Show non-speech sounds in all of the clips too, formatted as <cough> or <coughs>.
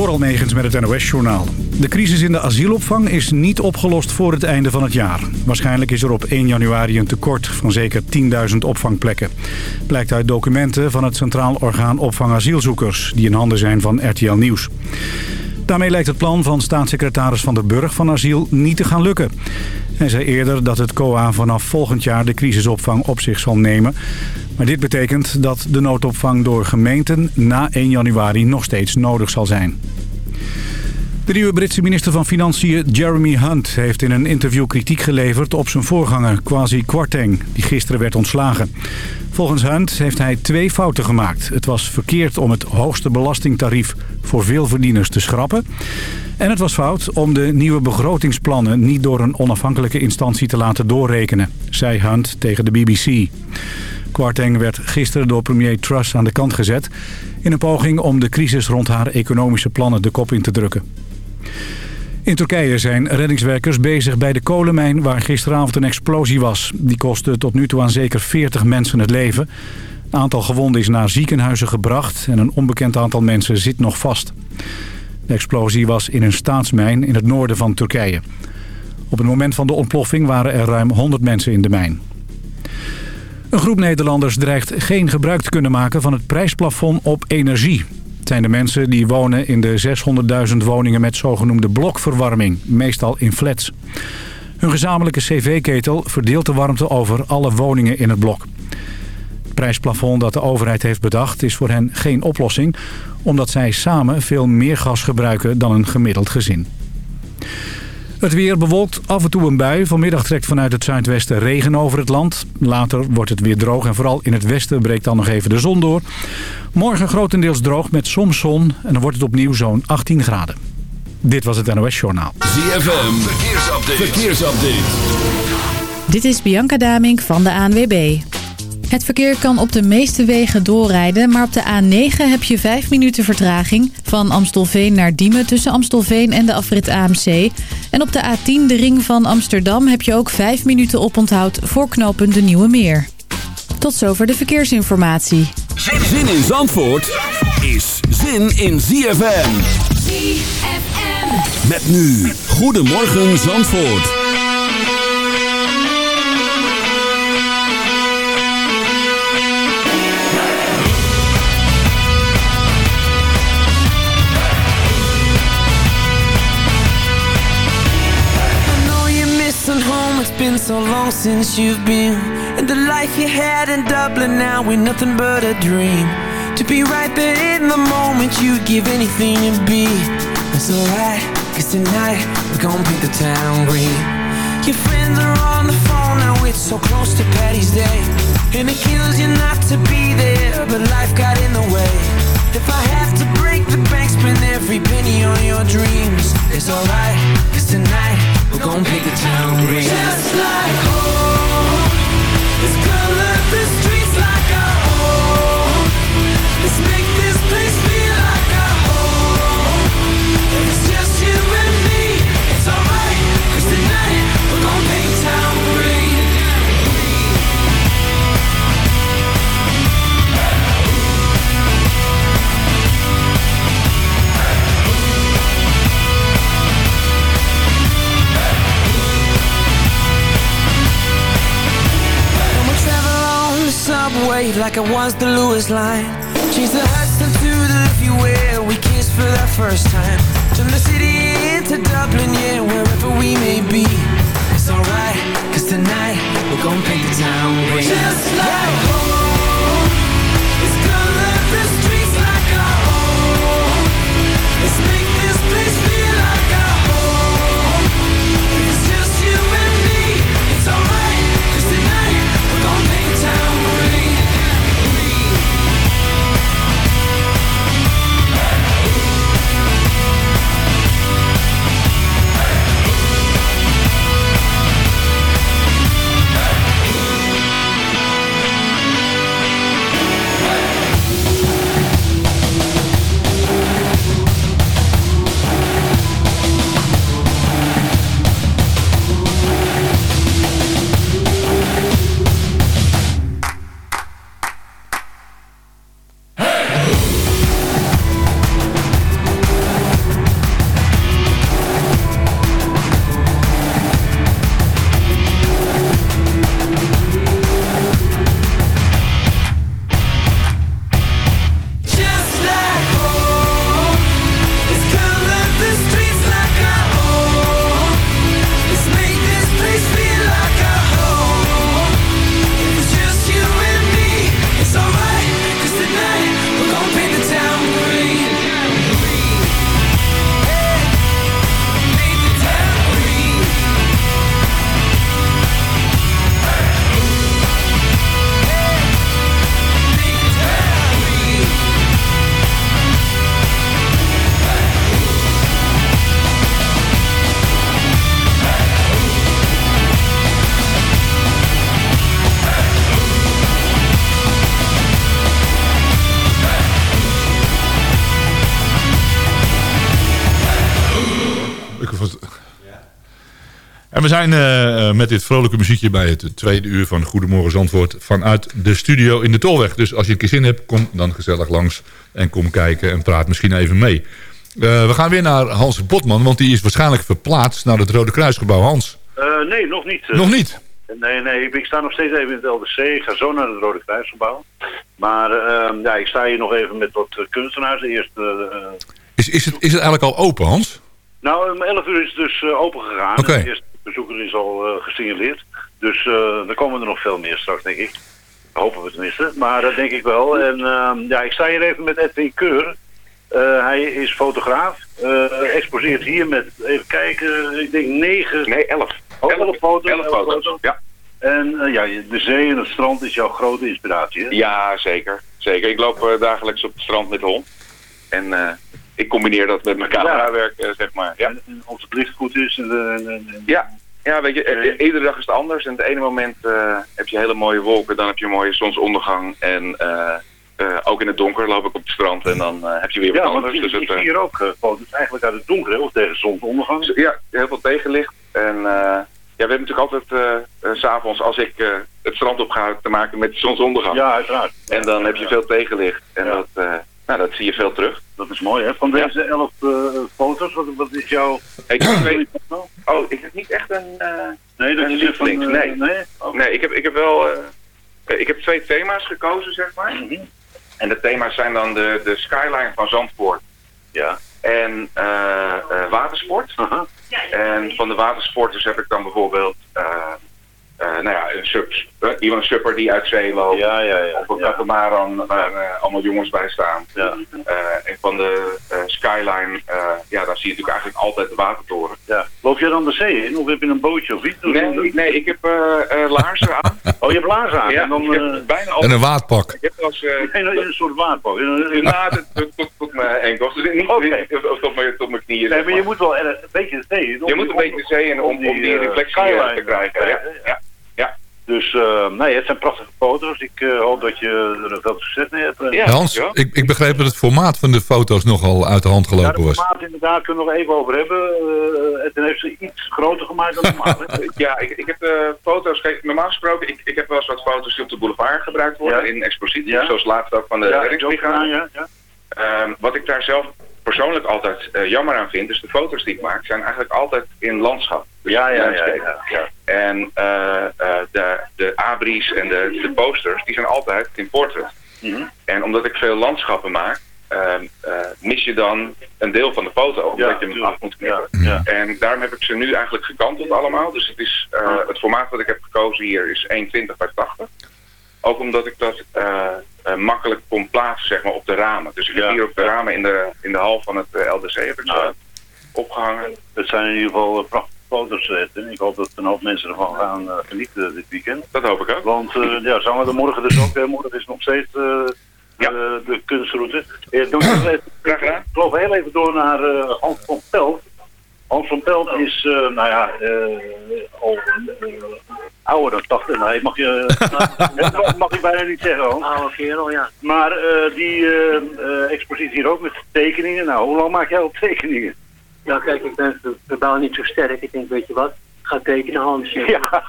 Door Almegens met het NOS-journaal. De crisis in de asielopvang is niet opgelost voor het einde van het jaar. Waarschijnlijk is er op 1 januari een tekort van zeker 10.000 opvangplekken. Blijkt uit documenten van het Centraal Orgaan Opvang Asielzoekers... die in handen zijn van RTL Nieuws. Daarmee lijkt het plan van staatssecretaris Van der Burg van Asiel niet te gaan lukken. Hij zei eerder dat het COA vanaf volgend jaar de crisisopvang op zich zal nemen. Maar dit betekent dat de noodopvang door gemeenten na 1 januari nog steeds nodig zal zijn. De nieuwe Britse minister van Financiën Jeremy Hunt heeft in een interview kritiek geleverd op zijn voorganger Kwasi Kwarteng, die gisteren werd ontslagen. Volgens Hunt heeft hij twee fouten gemaakt. Het was verkeerd om het hoogste belastingtarief voor veelverdieners te schrappen. En het was fout om de nieuwe begrotingsplannen niet door een onafhankelijke instantie te laten doorrekenen, zei Hunt tegen de BBC. Kwarteng werd gisteren door premier Truss aan de kant gezet... in een poging om de crisis rond haar economische plannen de kop in te drukken. In Turkije zijn reddingswerkers bezig bij de kolenmijn waar gisteravond een explosie was. Die kostte tot nu toe aan zeker 40 mensen het leven. Een aantal gewonden is naar ziekenhuizen gebracht en een onbekend aantal mensen zit nog vast. De explosie was in een staatsmijn in het noorden van Turkije. Op het moment van de ontploffing waren er ruim 100 mensen in de mijn. Een groep Nederlanders dreigt geen gebruik te kunnen maken van het prijsplafond op energie. Zijn de mensen die wonen in de 600.000 woningen met zogenoemde blokverwarming, meestal in flats. Hun gezamenlijke cv-ketel verdeelt de warmte over alle woningen in het blok. Het prijsplafond dat de overheid heeft bedacht is voor hen geen oplossing... omdat zij samen veel meer gas gebruiken dan een gemiddeld gezin. Het weer bewolkt, af en toe een bui. Vanmiddag trekt vanuit het zuidwesten regen over het land. Later wordt het weer droog en vooral in het westen breekt dan nog even de zon door. Morgen grotendeels droog met soms zon en dan wordt het opnieuw zo'n 18 graden. Dit was het NOS Journaal. ZFM, verkeersupdate. verkeersupdate. Dit is Bianca Damink van de ANWB. Het verkeer kan op de meeste wegen doorrijden, maar op de A9 heb je 5 minuten vertraging. Van Amstelveen naar Diemen tussen Amstelveen en de afrit AMC. En op de A10, de ring van Amsterdam, heb je ook 5 minuten oponthoud voor knooppunt de Nieuwe Meer. Tot zover de verkeersinformatie. Zin in Zandvoort is zin in ZFM. ZFM. Met nu, Goedemorgen Zandvoort. Been so long since you've been. And the life you had in Dublin now ain't nothing but a dream. To be right there in the moment You'd give anything to be. It's alright, cause tonight We're gonna paint the town green Your friends are on the phone Now it's so close to Patty's Day. And it kills you not to be there But life got in the way. If I have to break the bank Spend every penny on your dreams It's alright, cause tonight gonna paint the town green Just like home. Let's color the streets like our home. Let's make this place like it was the Lewis line. Change the Hudson to the Liffey where we kissed for the first time. Turn the city into Dublin, yeah, wherever we may be. It's alright, cause tonight we're gonna paint the town green. Just like home It's color the streets like our home. Let's En we zijn eh, eh, met dit vrolijke muziekje bij het tweede uur van Goedemorgen Zandvoort vanuit de studio in de Tolweg. Dus als je een keer zin hebt, kom dan gezellig langs en kom kijken en praat misschien even mee. Uh, we gaan weer naar Hans Botman, want die is waarschijnlijk verplaatst naar het Rode Kruisgebouw. Hans? Uh, nee, nog niet. Nog niet? Nee, nee, ik sta nog steeds even in het LDC. Ik ga zo naar het Rode Kruisgebouw. Maar uh, ja, ik sta hier nog even met wat kunstenaars. Eerst, is, is, het, is het eigenlijk al open, Hans? Nou, om 11 uur is het dus open gegaan. Oké. Okay. Bezoeker is al gesignaleerd. Dus er komen er nog veel meer straks, denk ik. Hopen we tenminste. Maar dat denk ik wel. En ja, ik sta hier even met Edwin Keur. Uh, hij is fotograaf. Uh, exposeert hier met, even kijken, ik denk negen... Nee, elf. Oh, elf, foto's. Elf foto's, ja. En uh, ja, de zee en het strand is jouw grote inspiratie, hè? Ja, zeker. Zeker. Ik loop dagelijks op het strand met de hond. En ik combineer dat met mijn camerawerk, ja. zeg maar. Ja. En, en als het licht goed is. En, en, ja. Ja, weet je, iedere dag is het anders. En het ene moment heb je hele mooie wolken, dan heb je een mooie zonsondergang. En uh, ook in het donker loop ik op het strand en dan heb je weer wat ja, anders. Ik, dus ik, ik zie hier ook foto's eigenlijk uit het donker, of tegen zonsondergang. Ja, heel veel tegenlicht. En ja, we hebben natuurlijk altijd s'avonds, als ik het strand op ga, te maken met zonsondergang. Ja, uiteraard. En dan heb je veel tegenlicht. En ja. dat, nou, dat zie je veel terug. Dat is mooi, hè? Van deze elf foto's, wat, wat is jouw... Ik weet, oh, ik heb niet echt een... nee, dat een is van... nee, nee? Oh. nee ik, heb, ik heb wel... ik heb twee thema's gekozen, zeg maar. Mm -hmm. En de thema's zijn dan de, de skyline van Zandvoort. Ja. En uh, uh, watersport. Uh -huh. En van de watersporters heb ik dan bijvoorbeeld... Uh, nou ja, een sub, iemand een supper die uit zee loopt. Ja, ja, ja. Of een ja. katamaran waar allemaal jongens bij staan. Ja. en van de skyline, ja, daar zie je natuurlijk eigenlijk altijd de watertoren. Ja. Loop je dan de zee in? Of heb je een bootje of iets? Nee, nee ik heb laarzen aan. <laughs> Oh, je hebt laarzen aan? Ja, en, dan, bijna altijd... En een waadpak. Ik heb als, uh, in, een soort waadpak. Ja, tot, tot, tot mijn enkels. Dus niet tot mijn, tot mijn knieën. Nee, maar je moet wel een beetje de zee in. Je moet een beetje de zee in om, om die, die reflectie te krijgen. Ja. Dus uh, nee, het zijn prachtige foto's. Ik uh, hoop dat je er veel succes mee hebt. Ja, Hans, ja. Ik, ik begreep dat het formaat van de foto's nogal uit de hand gelopen was. Ja, het formaat inderdaad kunnen we nog even over hebben. Uh, het heeft ze iets groter gemaakt dan normaal. <laughs> ja, ik, ik heb uh, foto's... Kijk, normaal gesproken, ik, ik heb wel eens wat foto's die op de boulevard gebruikt worden. Ja. In exposities, ja. zoals laatst ook van de ja, reddingsbrigade. Ja, ja. Um, wat ik daar zelf persoonlijk altijd jammer aan vind, dus de foto's die ik maak, zijn eigenlijk altijd in landschap. Dus ja, ja, ja, ja, En uh, uh, de, de abris en de, de posters, die zijn altijd in portret. Mm -hmm. En omdat ik veel landschappen maak, uh, mis je dan een deel van de foto. Omdat je hem af moet knippen. En daarom heb ik ze nu eigenlijk gekanteld allemaal. Dus het, is, het formaat wat ik heb gekozen hier is 1,20 bij 80. Ook omdat ik dat makkelijk kon plaatsen zeg maar, op de ramen. Dus ik heb hier op de ramen in de, in de hal van het LDC heb ik ze opgehangen. Het zijn in ieder geval prachtige foto's. Ik hoop dat een hoop mensen ervan gaan genieten dit weekend. Dat hoop ik ook. Want ja, zijn we er morgen dus ook. Morgen is nog steeds ja. de, de kunstroute. Eh, doe ik, even, ik heel even door naar Hans van Pelt. Hans van Pelt is, nou ja, al ouder dan 80. Nee, mag je, nou, <laughs> mag ik bijna niet zeggen. Hans. Oude kerel, ja. Maar die expositie hier ook met tekeningen. Nou, hoe lang maak jij al tekeningen? Nou kijk, ik ben verbaal niet zo sterk. Ik denk, weet je wat, ga tekenen Hans. Ja.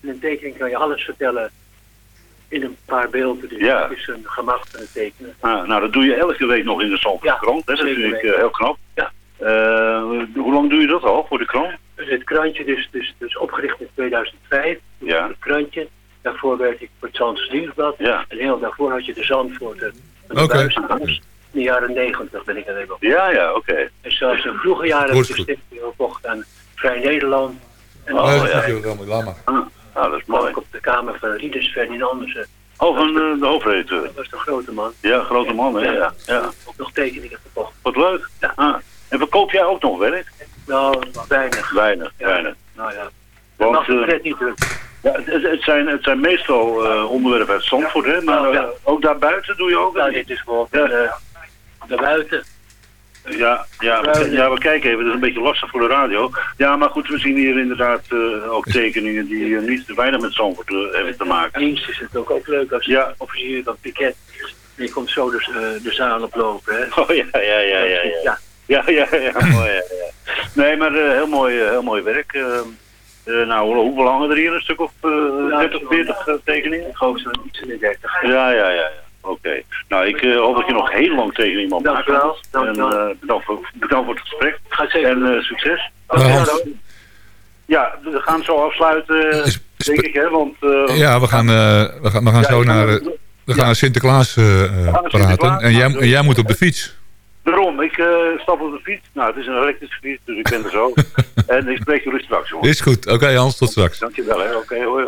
In een tekening kan je alles vertellen in een paar beelden. Dus ja. het is een gemak van het tekenen. Ah, nou, dat doe je elke week nog in de Zandvoortkrant. Ja, dat vind ik uh, heel knap. Ja. Uh, hoe lang doe je dat al voor de krant? Dus het krantje dus, dus, dus opgericht in 2005. Ja. Het krantje. Daarvoor werkte ik voor het Zandse Nieuwsblad. Ja. En heel daarvoor had je de Zandvoorter. Oké. Okay. In de jaren negentig ben ik er even op. Ja, ja, oké. Okay. En zelfs in vroege jaren heb ik de stichting gekocht aan Vrij Nederland. En oh, oh ja. Laat maar. Ah, ah, dat is mooi. Ook op de kamer van Rieders Ferdinandussen. Oh, van de, de hoofdredacteur. Dat was de grote man. Ja, grote man, hè? Ja. ja. ja. Ook nog tekeningen gekocht. Wat leuk. Ja. Ah. En verkoop jij ook nog werk? Nou, weinig. Weinig, ja. weinig. Nou ja. Dat mag uh, het niet druk. Ja, het, het, zijn, het zijn meestal uh, onderwerpen uit Zandvoort, hè? Maar ja. uh, ook daarbuiten doe je ook? Nou, dit is gewoon ja. daarbuiten. Ja, ja, we, ja, we kijken even. Dat is een beetje lastig voor de radio. Ja, maar goed, we zien hier inderdaad uh, ook tekeningen die uh, niet te weinig met Zandvoort uh, hebben te maken. Dienst is het ook, ook leuk als je ja. officier dat piket. Je komt zo de, de zaal oplopen, hè? Oh ja, ja, ja, ja. ja. ja. Ja, <laughs> ja, ja, mooi, ja, ja. Nee, maar eh, heel, mooi, eh, heel mooi werk. Eh, nou, hoe- hoeveel hangen er hier? Een stuk of eh 30, 40 eh, tekeningen? Ik geloof iets in de 30. Ja, ja, ja. ja. Oké. Nou, ik eh, hoop dat je nog heel lang tegen iemand Dank maakt. u wel, dank En u wel. eh, bedankt, voor, bedankt voor het gesprek. Ga zeker. En succes. Hans, Ja, we gaan zo afsluiten, Is- is- denk ik, hè. Want, eh, ja, we gaan, eh, we gaan, we gaan ja, zo naar, eh, we gaan naar Sinterklaas praten. Sinterklaas. En jij, en jij moet op de fiets. Daarom, ik eh, stap op de fiets. Nou, het is een elektrische fiets, dus ik ben er zo. <laughs> en ik spreek jullie straks, jongen. Is goed. Oké Hans, tot straks. Dankjewel, hè. Oké, hoi.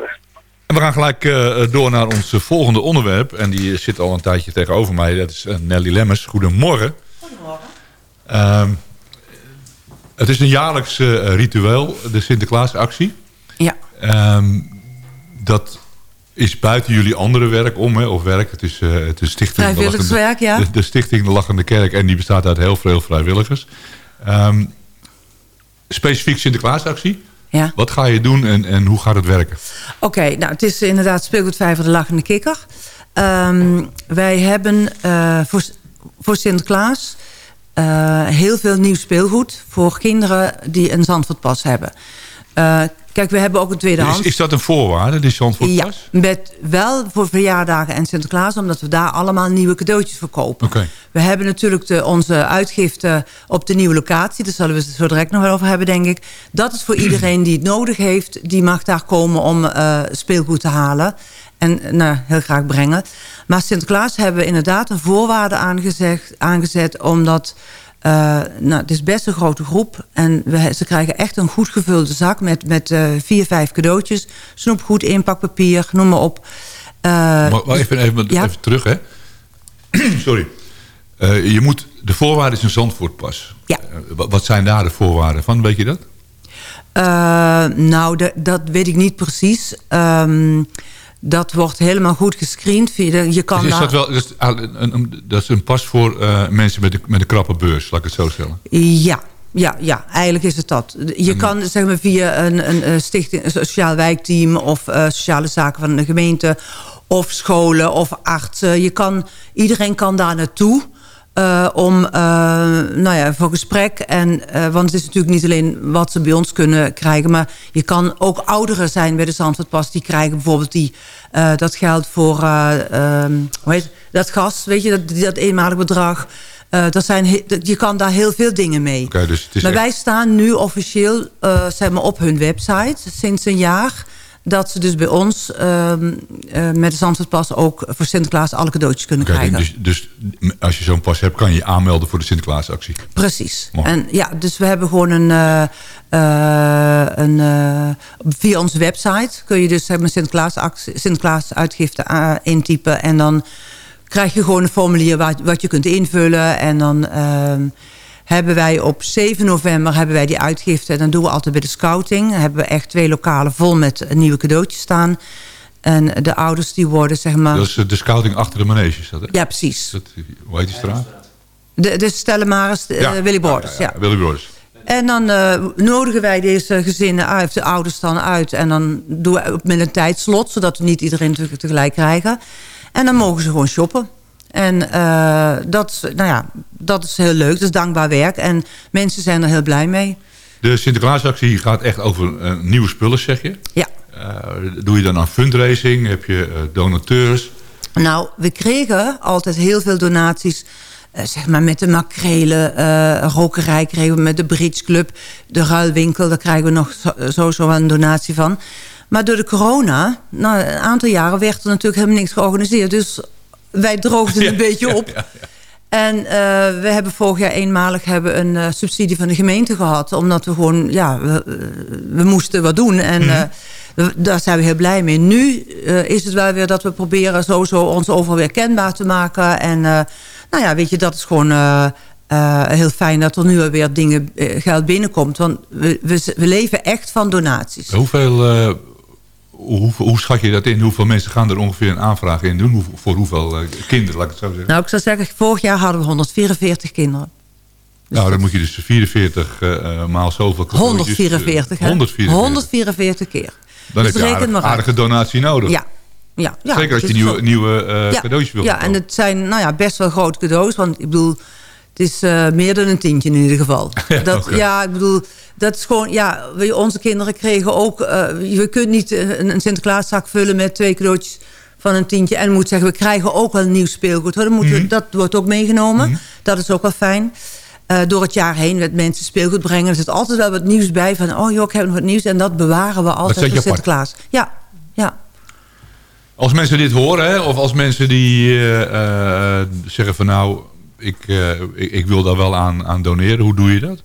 En we gaan gelijk eh, door naar ons eh, volgende onderwerp. En die zit al een tijdje tegenover mij. Dat is Nelly Lemmers. Goedemorgen. Goedemorgen. het is een jaarlijks eh, ritueel, de Sinterklaasactie. Ja. Ehm, dat is buiten jullie andere werk om, hè, of werk. Het is, eh, het is stichting de ja. de, de Stichting De Lachende Kerk. En die bestaat uit heel veel vrijwilligers. Ehm, specifiek Sinterklaasactie. Ja. Wat ga je doen en, en hoe gaat het werken? Oké, nou het is inderdaad speelgoedvijver de Lachende Kikker. Ehm, wij hebben eh, voor, voor Sinterklaas eh, heel veel nieuw speelgoed... voor kinderen die een Zandvoortpas hebben. Eh, kijk, we hebben ook een tweedehands... Is, is dat een voorwaarde, die Zandvoortpas? Ja, met wel voor verjaardagen en Sinterklaas... omdat we daar allemaal nieuwe cadeautjes verkopen. Oké. We hebben natuurlijk de, onze uitgifte op de nieuwe locatie. Daar zullen we het zo direct nog wel over hebben, denk ik. Dat is voor iedereen die het nodig heeft. Die mag daar komen om eh, speelgoed te halen. En nou, heel graag brengen. Maar Sinterklaas hebben we inderdaad een voorwaarde aangezegd, aangezet... omdat... eh, nou, het is best een grote groep. En we, ze krijgen echt een goed gevulde zak met, met eh, vier, vijf cadeautjes. Snoepgoed, inpakpapier, noem maar op. Eh, Maar, maar even, even, Ja. even terug, hè. <clears throat> Sorry. Je moet, de voorwaarde is een Zandvoortpas. Ja. Wat, zijn daar de voorwaarden van, weet je dat? Nou, de- dat weet ik niet precies. Ehm, dat wordt helemaal goed gescreend. Via de- Je kan Dus is dat, wel, dat, is, ah, een, een- dat is een pas voor eh, mensen met, de, met een krappe beurs, laat ik het zo stellen. Ja, ja, ja, eigenlijk is het dat. Je kan zeg maar, via een, een, stichting, een sociaal wijkteam... of eh, sociale zaken van de gemeente... of scholen of artsen. Je kan, iedereen kan daar naartoe... eh, om, eh, nou ja, voor gesprek. En, eh, want het is natuurlijk niet alleen wat ze bij ons kunnen krijgen... maar je kan ook ouderen zijn bij de Zandvoortpas. Die krijgen bijvoorbeeld die, dat geld voor ehm, hoe heet, dat gas. Weet je, dat, dat eenmalig bedrag. Dat zijn, dat- je kan daar heel veel dingen mee. Dus maar echt- wij staan nu officieel zeg maar op hun website sinds een jaar... dat ze dus bij ons ehm, eh, met de Zandvoortpas ook voor Sinterklaas alle cadeautjes kunnen krijgen. dus, dus als je zo'n pas hebt, kan je je aanmelden voor de Sinterklaasactie. Precies. Mooi. En ja, dus we hebben gewoon een, eh, eh, een via onze website kun je dus zeg maar Sinterklaas, actie- Sinterklaas uitgifte intypen en dan krijg je gewoon een formulier wat, wat je kunt invullen en dan ehm, hebben wij op 7 november hebben wij die uitgifte en dan doen we altijd bij de scouting Dan hebben we echt twee lokalen vol met nieuwe cadeautjes staan en de ouders die worden zeg maar Dat is de scouting achter de manege, is dat hè? ja precies Dat, hoe heet die straat? de, de Stellemaris eh, Willy Borders ja, Willy Borders. En dan eh, nodigen wij deze gezinnen uit, de ouders dan uit. En dan doen we met een tijdslot, zodat we niet iedereen tegelijk krijgen. En dan mogen ze gewoon shoppen. En eh, dat, is, nou ja, dat is heel leuk, dat is dankbaar werk. En mensen zijn er heel blij mee. De Sinterklaasactie gaat echt over eh, nieuwe spullen, zeg je. Ja. Eh, doe je dan aan fundraising? Heb je donateurs? Nou, we kregen altijd heel veel donaties. zeg maar met de makrelen, eh rokerij kregen we met de Bridge Club. De ruilwinkel, daar krijgen we nog zo- sowieso wel een donatie van. Maar door de corona, nou, een aantal jaren werd er natuurlijk helemaal niks georganiseerd. Dus wij droogden <laughs> een beetje op. En eh, we hebben vorig jaar eenmalig hebben een eh, subsidie van de gemeente gehad. Omdat we gewoon, ja, we, eh, we moesten wat doen. En Mhm. daar zijn we heel blij mee. Nu is het wel weer dat we proberen sowieso ons overal weer kenbaar te maken. En nou ja, weet je, dat is gewoon heel fijn dat er nu weer dingen, geld binnenkomt. Want we, we, we leven echt van donaties. Hoeveel, hoe, hoe schat je dat in? Hoeveel mensen gaan er ongeveer een aanvraag in doen? Hoe, voor hoeveel eh, kinderen, laat ik het zo zeggen? Nou, ik zou zeggen, vorig jaar hadden we 144 kinderen. nou, dan moet je dus 44 eh, eh, maal zoveel... cadeautjes, eh, 144, hè? 144. 144 keer. Dan Dus heb je aardig- aardige donatie nodig. Ja. Ja, ja, Zeker als het je nieuwe, nieuwe eh, ja, cadeautjes wil Ja, en het zijn nou ja, best wel grote cadeaus. Want ik bedoel, Het is eh, meer dan een tientje in ieder geval. <laughs> Ja, dat, ja, ik bedoel, dat is gewoon... Ja, we- onze kinderen kregen ook... eh, je kunt niet eh, een, een Sinterklaaszak vullen met twee cadeautjes van een tientje. En moet zeggen, we krijgen ook wel nieuw speelgoed. Hoor. Dat, moeten we- Mhm. dat wordt ook meegenomen. Dat is ook wel fijn. Door het jaar heen met mensen speelgoed brengen. Er zit altijd wel wat nieuws bij. Van, oh joh, ik heb nog wat nieuws. En dat bewaren we altijd voor. Sinterklaas. Ja, ja. Als mensen dit horen, hè, of als mensen die zeggen van nou, ik, eh, ik, ik wil daar wel aan, aan doneren. Hoe doe je dat?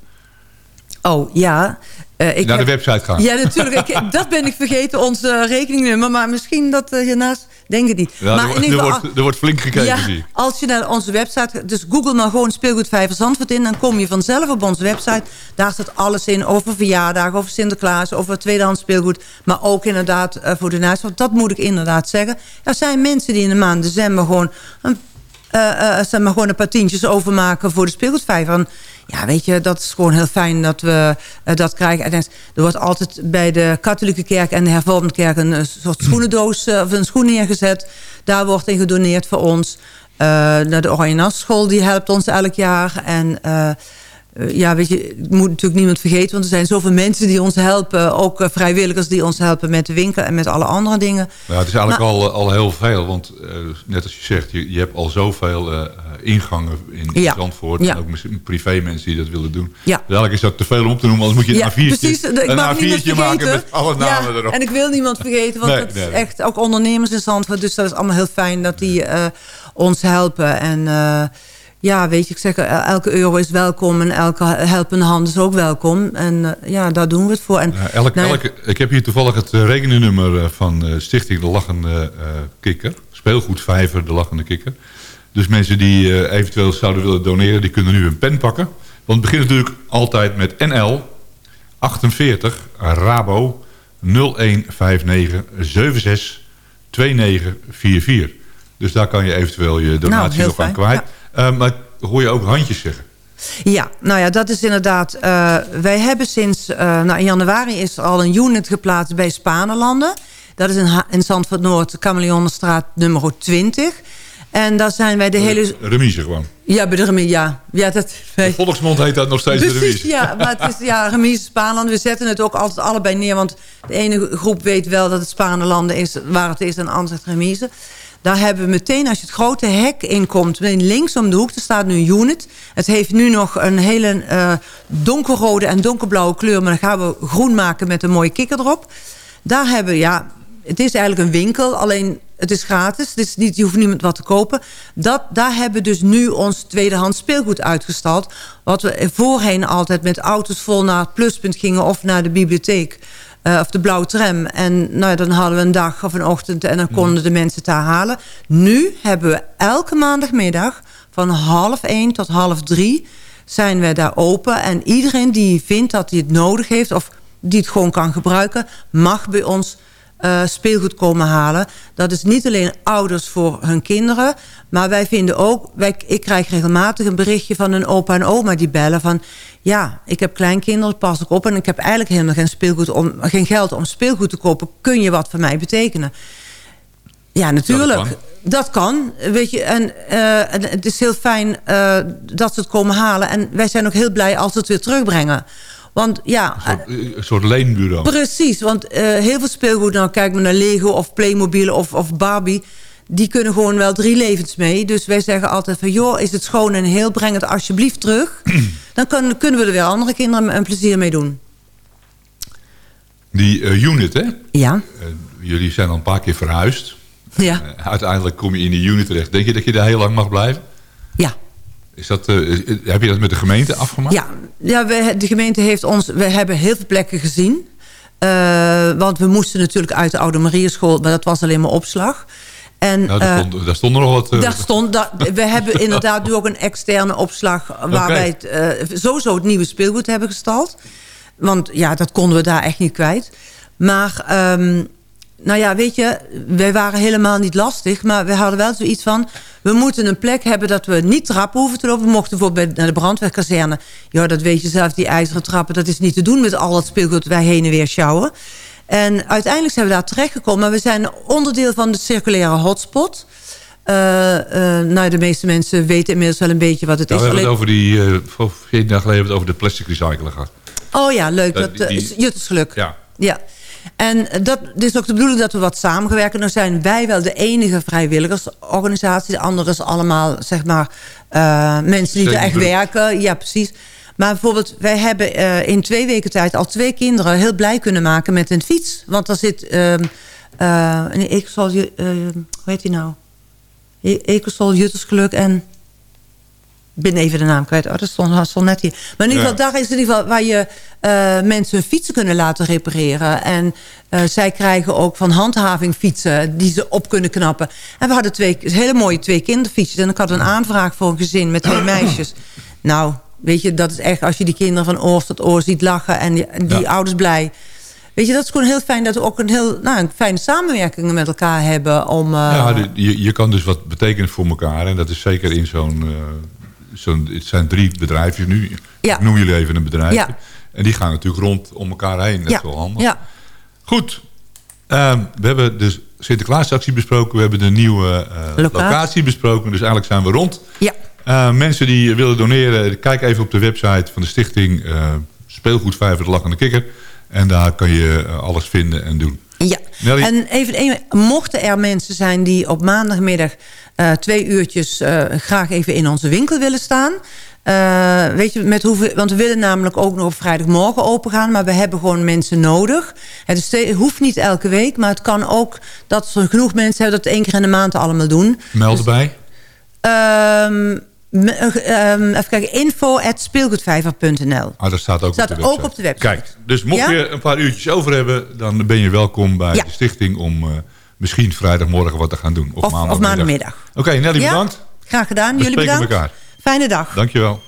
Oh, ja. Eh, ik Naar de website gaan. Ja, natuurlijk. Ik, <laughs> dat ben ik vergeten, ons eh, rekeningnummer. Maar misschien dat eh, hiernaast... Denk het niet. Ja, maar er, in ieder er geval... wordt, er wordt flink gekeken, ja, zie als je naar onze website... Dus google maar gewoon speelgoedvijver Zandvoort in... dan kom je vanzelf op onze website. Daar staat alles in over verjaardagen, over Sinterklaas... over tweedehands speelgoed. Maar ook inderdaad voor de naast. Want dat moet ik inderdaad zeggen. Er zijn mensen die in de maand december gewoon... Een, eh, eh, zeg maar, gewoon een paar tientjes overmaken voor de speelgoedvijver. Ja, weet je, dat is gewoon heel fijn dat we eh, dat krijgen. En er wordt altijd bij de katholieke kerk en de hervormde kerk... een soort schoenendoos of een schoen neergezet. Daar wordt in gedoneerd voor ons. Naar de Oranje School, die helpt ons elk jaar. En ja, weet je, ik moet natuurlijk niemand vergeten... want er zijn zoveel mensen die ons helpen. Ook eh, vrijwilligers die ons helpen met de winkel en met alle andere dingen. Ja, het is eigenlijk al, al heel veel, want eh, net als je zegt, je, je hebt al zoveel eh, ingangen in, in Ja. Zandvoort. Ja. En ook privé mensen die dat willen doen. Ja. Dus eigenlijk is dat te veel om te noemen, anders moet je een A4'tje, precies. Een mag niemand A4'tje maken met alle namen ja, erop. En ik wil niemand <laughs> vergeten, want Nee, het nee, is echt ook ondernemers in Zandvoort. Dus dat is allemaal heel fijn dat die eh, ons helpen. En eh, ja, weet je, ik zeg, elke euro is welkom en elke helpende hand is ook welkom. En eh, ja, daar doen we het voor. En, elk, nou elke, ik heb hier toevallig het eh, rekeningnummer eh, van Stichting De Lachende eh, Kikker. Speelgoedvijver De Lachende Kikker. Dus mensen die eventueel zouden willen doneren, die kunnen nu een pen pakken. Want het begint natuurlijk altijd met NL 48 Rabo 0159 76 2944. Dus daar kan je eventueel je donatie Nou, nog aan kwijt. Eh, maar hoor je ook handjes zeggen. Ja, nou ja, dat is inderdaad... eh, wij hebben sinds... eh, nou, in januari is er al een unit geplaatst bij Spanelanden. Dat is in, Ha- in Zandvoort Noord, Kameleonenstraat nummer 20. En daar zijn wij de hele... Remise gewoon. Ja, bij de remise, ja. ja dat, De volksmond heet dat nog steeds de Precies, remise. ja. Maar het is ja, remise Spaanland. We zetten het ook altijd allebei neer. Want de ene groep weet wel dat het Spanelanden is waar het is. En de andere zegt remise. Daar hebben we meteen, als je het grote hek inkomt... links om de hoek, er staat nu een unit. Het heeft nu nog een hele eh, donkerrode en donkerblauwe kleur... maar dan gaan we groen maken met een mooie kikker erop. Daar hebben we, ja... Het is eigenlijk een winkel, alleen het is gratis. Niet, je hoeft niemand wat te kopen. Dat, daar hebben we dus nu ons tweedehands speelgoed uitgestald. Wat we voorheen altijd met auto's vol naar het pluspunt gingen... of naar de bibliotheek eh, of de blauwe tram. En nou, dan hadden we een dag of een ochtend... en dan konden de mensen het daar halen. Nu hebben we elke maandagmiddag van half één tot half drie... zijn we daar open. En iedereen die vindt dat hij het nodig heeft... of die het gewoon kan gebruiken... mag bij ons eh, speelgoed komen halen. Dat is niet alleen ouders voor hun kinderen... maar wij vinden ook... Wij, ik krijg regelmatig een berichtje van een opa en oma die bellen van... ja, ik heb kleinkinderen, pas ik op... en ik heb eigenlijk helemaal geen, speelgoed om, geen geld om speelgoed te kopen. Kun je wat voor mij betekenen? Ja, natuurlijk. Dat kan, weet je. En, eh, en het is heel fijn eh, dat ze het komen halen. En wij zijn ook heel blij als ze het weer terugbrengen. Want ja, Een soort, eh, een soort leenbureau. Precies, want eh, heel veel speelgoed, nou kijk maar naar Lego of Playmobil of, of Barbie... die kunnen gewoon wel drie levens mee. Dus wij zeggen altijd van, joh, is het schoon en heel, breng het alsjeblieft terug. <clears throat> Dan kan, kunnen we er weer andere kinderen een plezier mee doen. Die eh, unit, hè? Ja, jullie zijn al een paar keer verhuisd. ja, uiteindelijk kom je in die unit terecht. Denk je dat je daar heel lang mag blijven? ja. Is dat, eh, heb je dat met de gemeente afgemaakt? Ja, ja we, de gemeente heeft ons... We hebben heel veel plekken gezien. Eh, want we moesten natuurlijk uit de Oude Marieschool... maar dat was alleen maar opslag. En, Nou, daar, eh, stond, daar stonden nog wat... Daar stond, daar, we hebben <laughs> inderdaad nu ook een externe opslag... waar wij het, sowieso het nieuwe speelgoed hebben gestald. Want ja, dat konden we daar echt niet kwijt. Maar, ehm, nou ja, weet je... wij waren helemaal niet lastig... maar we hadden wel zoiets van... we moeten een plek hebben dat we niet trappen hoeven te lopen. We mochten bijvoorbeeld naar de brandweerkazerne. Ja, dat weet je zelf, die ijzeren trappen... dat is niet te doen met al dat speelgoed wij heen en weer sjouwen. En uiteindelijk zijn we daar terechtgekomen. Maar we zijn onderdeel van de circulaire hotspot... Uh, nou, de meeste mensen weten inmiddels wel een beetje wat het nou, is. We hebben het over die, uh, 14 dagen geleden hebben we het over de plastic recycler gehad. Oh ja, leuk. Dat, is Juttersgeluk. Ja. ja. En dat is ook de bedoeling dat we wat samenwerken. Dan zijn wij wel de enige vrijwilligersorganisatie. De andere is allemaal, zeg maar, uh, mensen die er echt werken. Ja, precies. Maar bijvoorbeeld, wij hebben uh, in twee weken tijd al twee kinderen heel blij kunnen maken met een fiets. Want daar zit, uh, uh, ik zal je, hoe heet die nou? Ecosol, Juttersgeluk en ben even de naam kwijt. Oh, dat stond, stond net hier. Maar in ieder geval, ja. daar is in ieder geval waar je uh, mensen hun fietsen kunnen laten repareren. En uh, zij krijgen ook van handhaving fietsen die ze op kunnen knappen. En we hadden twee hele mooie twee kinderfietsjes. En ik had een aanvraag voor een gezin met twee <clears throat> meisjes. Nou, weet je, dat is echt als je die kinderen van oor tot oor ziet lachen en die, die ja. ouders blij. Weet je, dat is gewoon heel fijn dat we ook een heel nou, een fijne samenwerking met elkaar hebben. Om, uh... Ja, je, je kan dus wat betekenen voor elkaar. En dat is zeker in zo'n... Zo het zijn drie bedrijven nu. Ja. Ik noem jullie even een bedrijf. Ja. En die gaan natuurlijk rond om elkaar heen. Dat ja. is wel handig. Ja. Goed. Um, we hebben de Sinterklaasactie besproken. We hebben de nieuwe uh, locatie. locatie besproken. Dus eigenlijk zijn we rond. Ja. Uh, mensen die willen doneren, kijk even op de website van de stichting uh, Speelgoed Vijver de Lachende Kikker. En daar kan je uh, alles vinden en doen. Ja, Nelly? en even, mochten er mensen zijn die op maandagmiddag twee uurtjes uh, graag even in onze winkel willen staan. Uh, weet je, met hoeveel, want we willen namelijk ook nog op vrijdagmorgen open gaan. Maar we hebben gewoon mensen nodig. Het, is, het hoeft niet elke week. Maar het kan ook dat er genoeg mensen hebben dat het één keer in de maand allemaal doen. Meld erbij. Dus, um, Um, even kijken, info at speelgoedvijver.nl. Ah, dat staat ook, staat op, de ook op de website. Kijk, dus mocht ja? je een paar uurtjes over hebben... dan ben je welkom bij ja. de stichting om uh, misschien vrijdagmorgen wat te gaan doen. Of, of maandagmiddag. Oké, okay, Nelly, ja? bedankt. Graag gedaan. We Jullie bedankt. elkaar. Fijne dag. Dankjewel.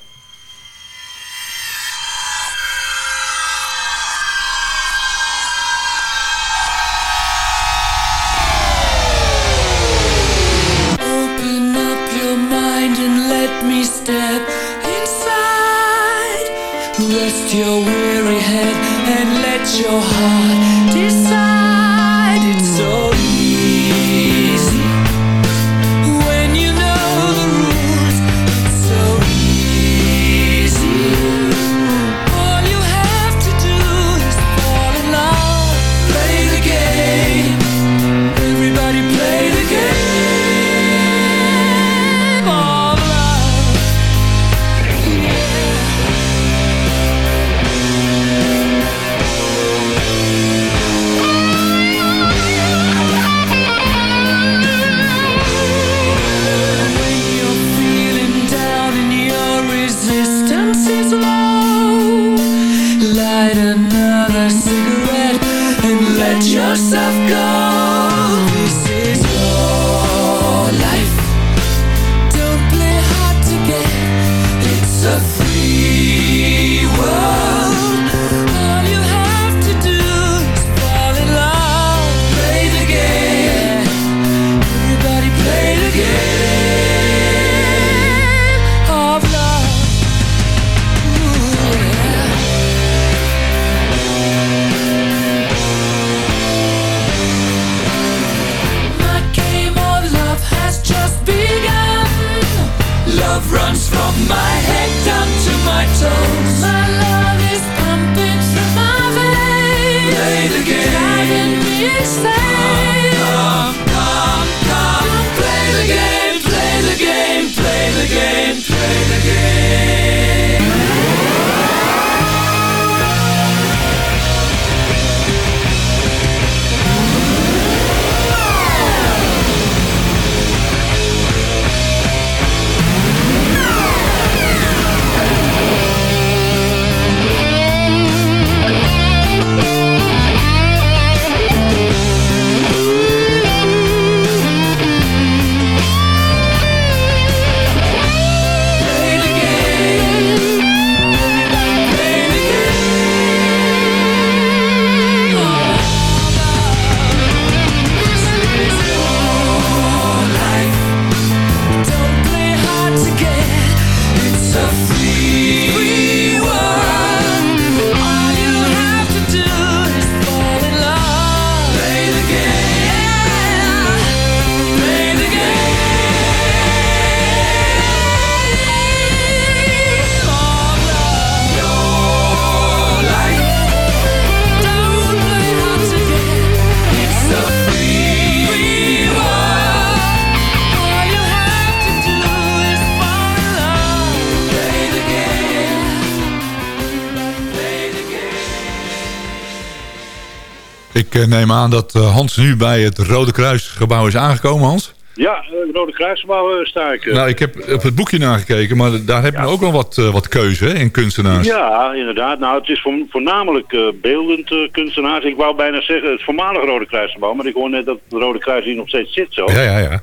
Ik eh, neem aan dat eh, Hans nu bij het Rode Kruisgebouw is aangekomen, Hans. Ja, uh, Rode Kruisgebouw sta ik. Nou, ik heb op het boekje nagekeken, maar daar heb je ja. ook wel wat, wat keuze hè, in kunstenaars. Ja, inderdaad. Nou, het is voornamelijk beeldend kunstenaars. Ik wou bijna zeggen het voormalige Rode Kruisgebouw, maar ik hoor net dat het Rode Kruis hier nog steeds zit zo. Ja, ja, ja.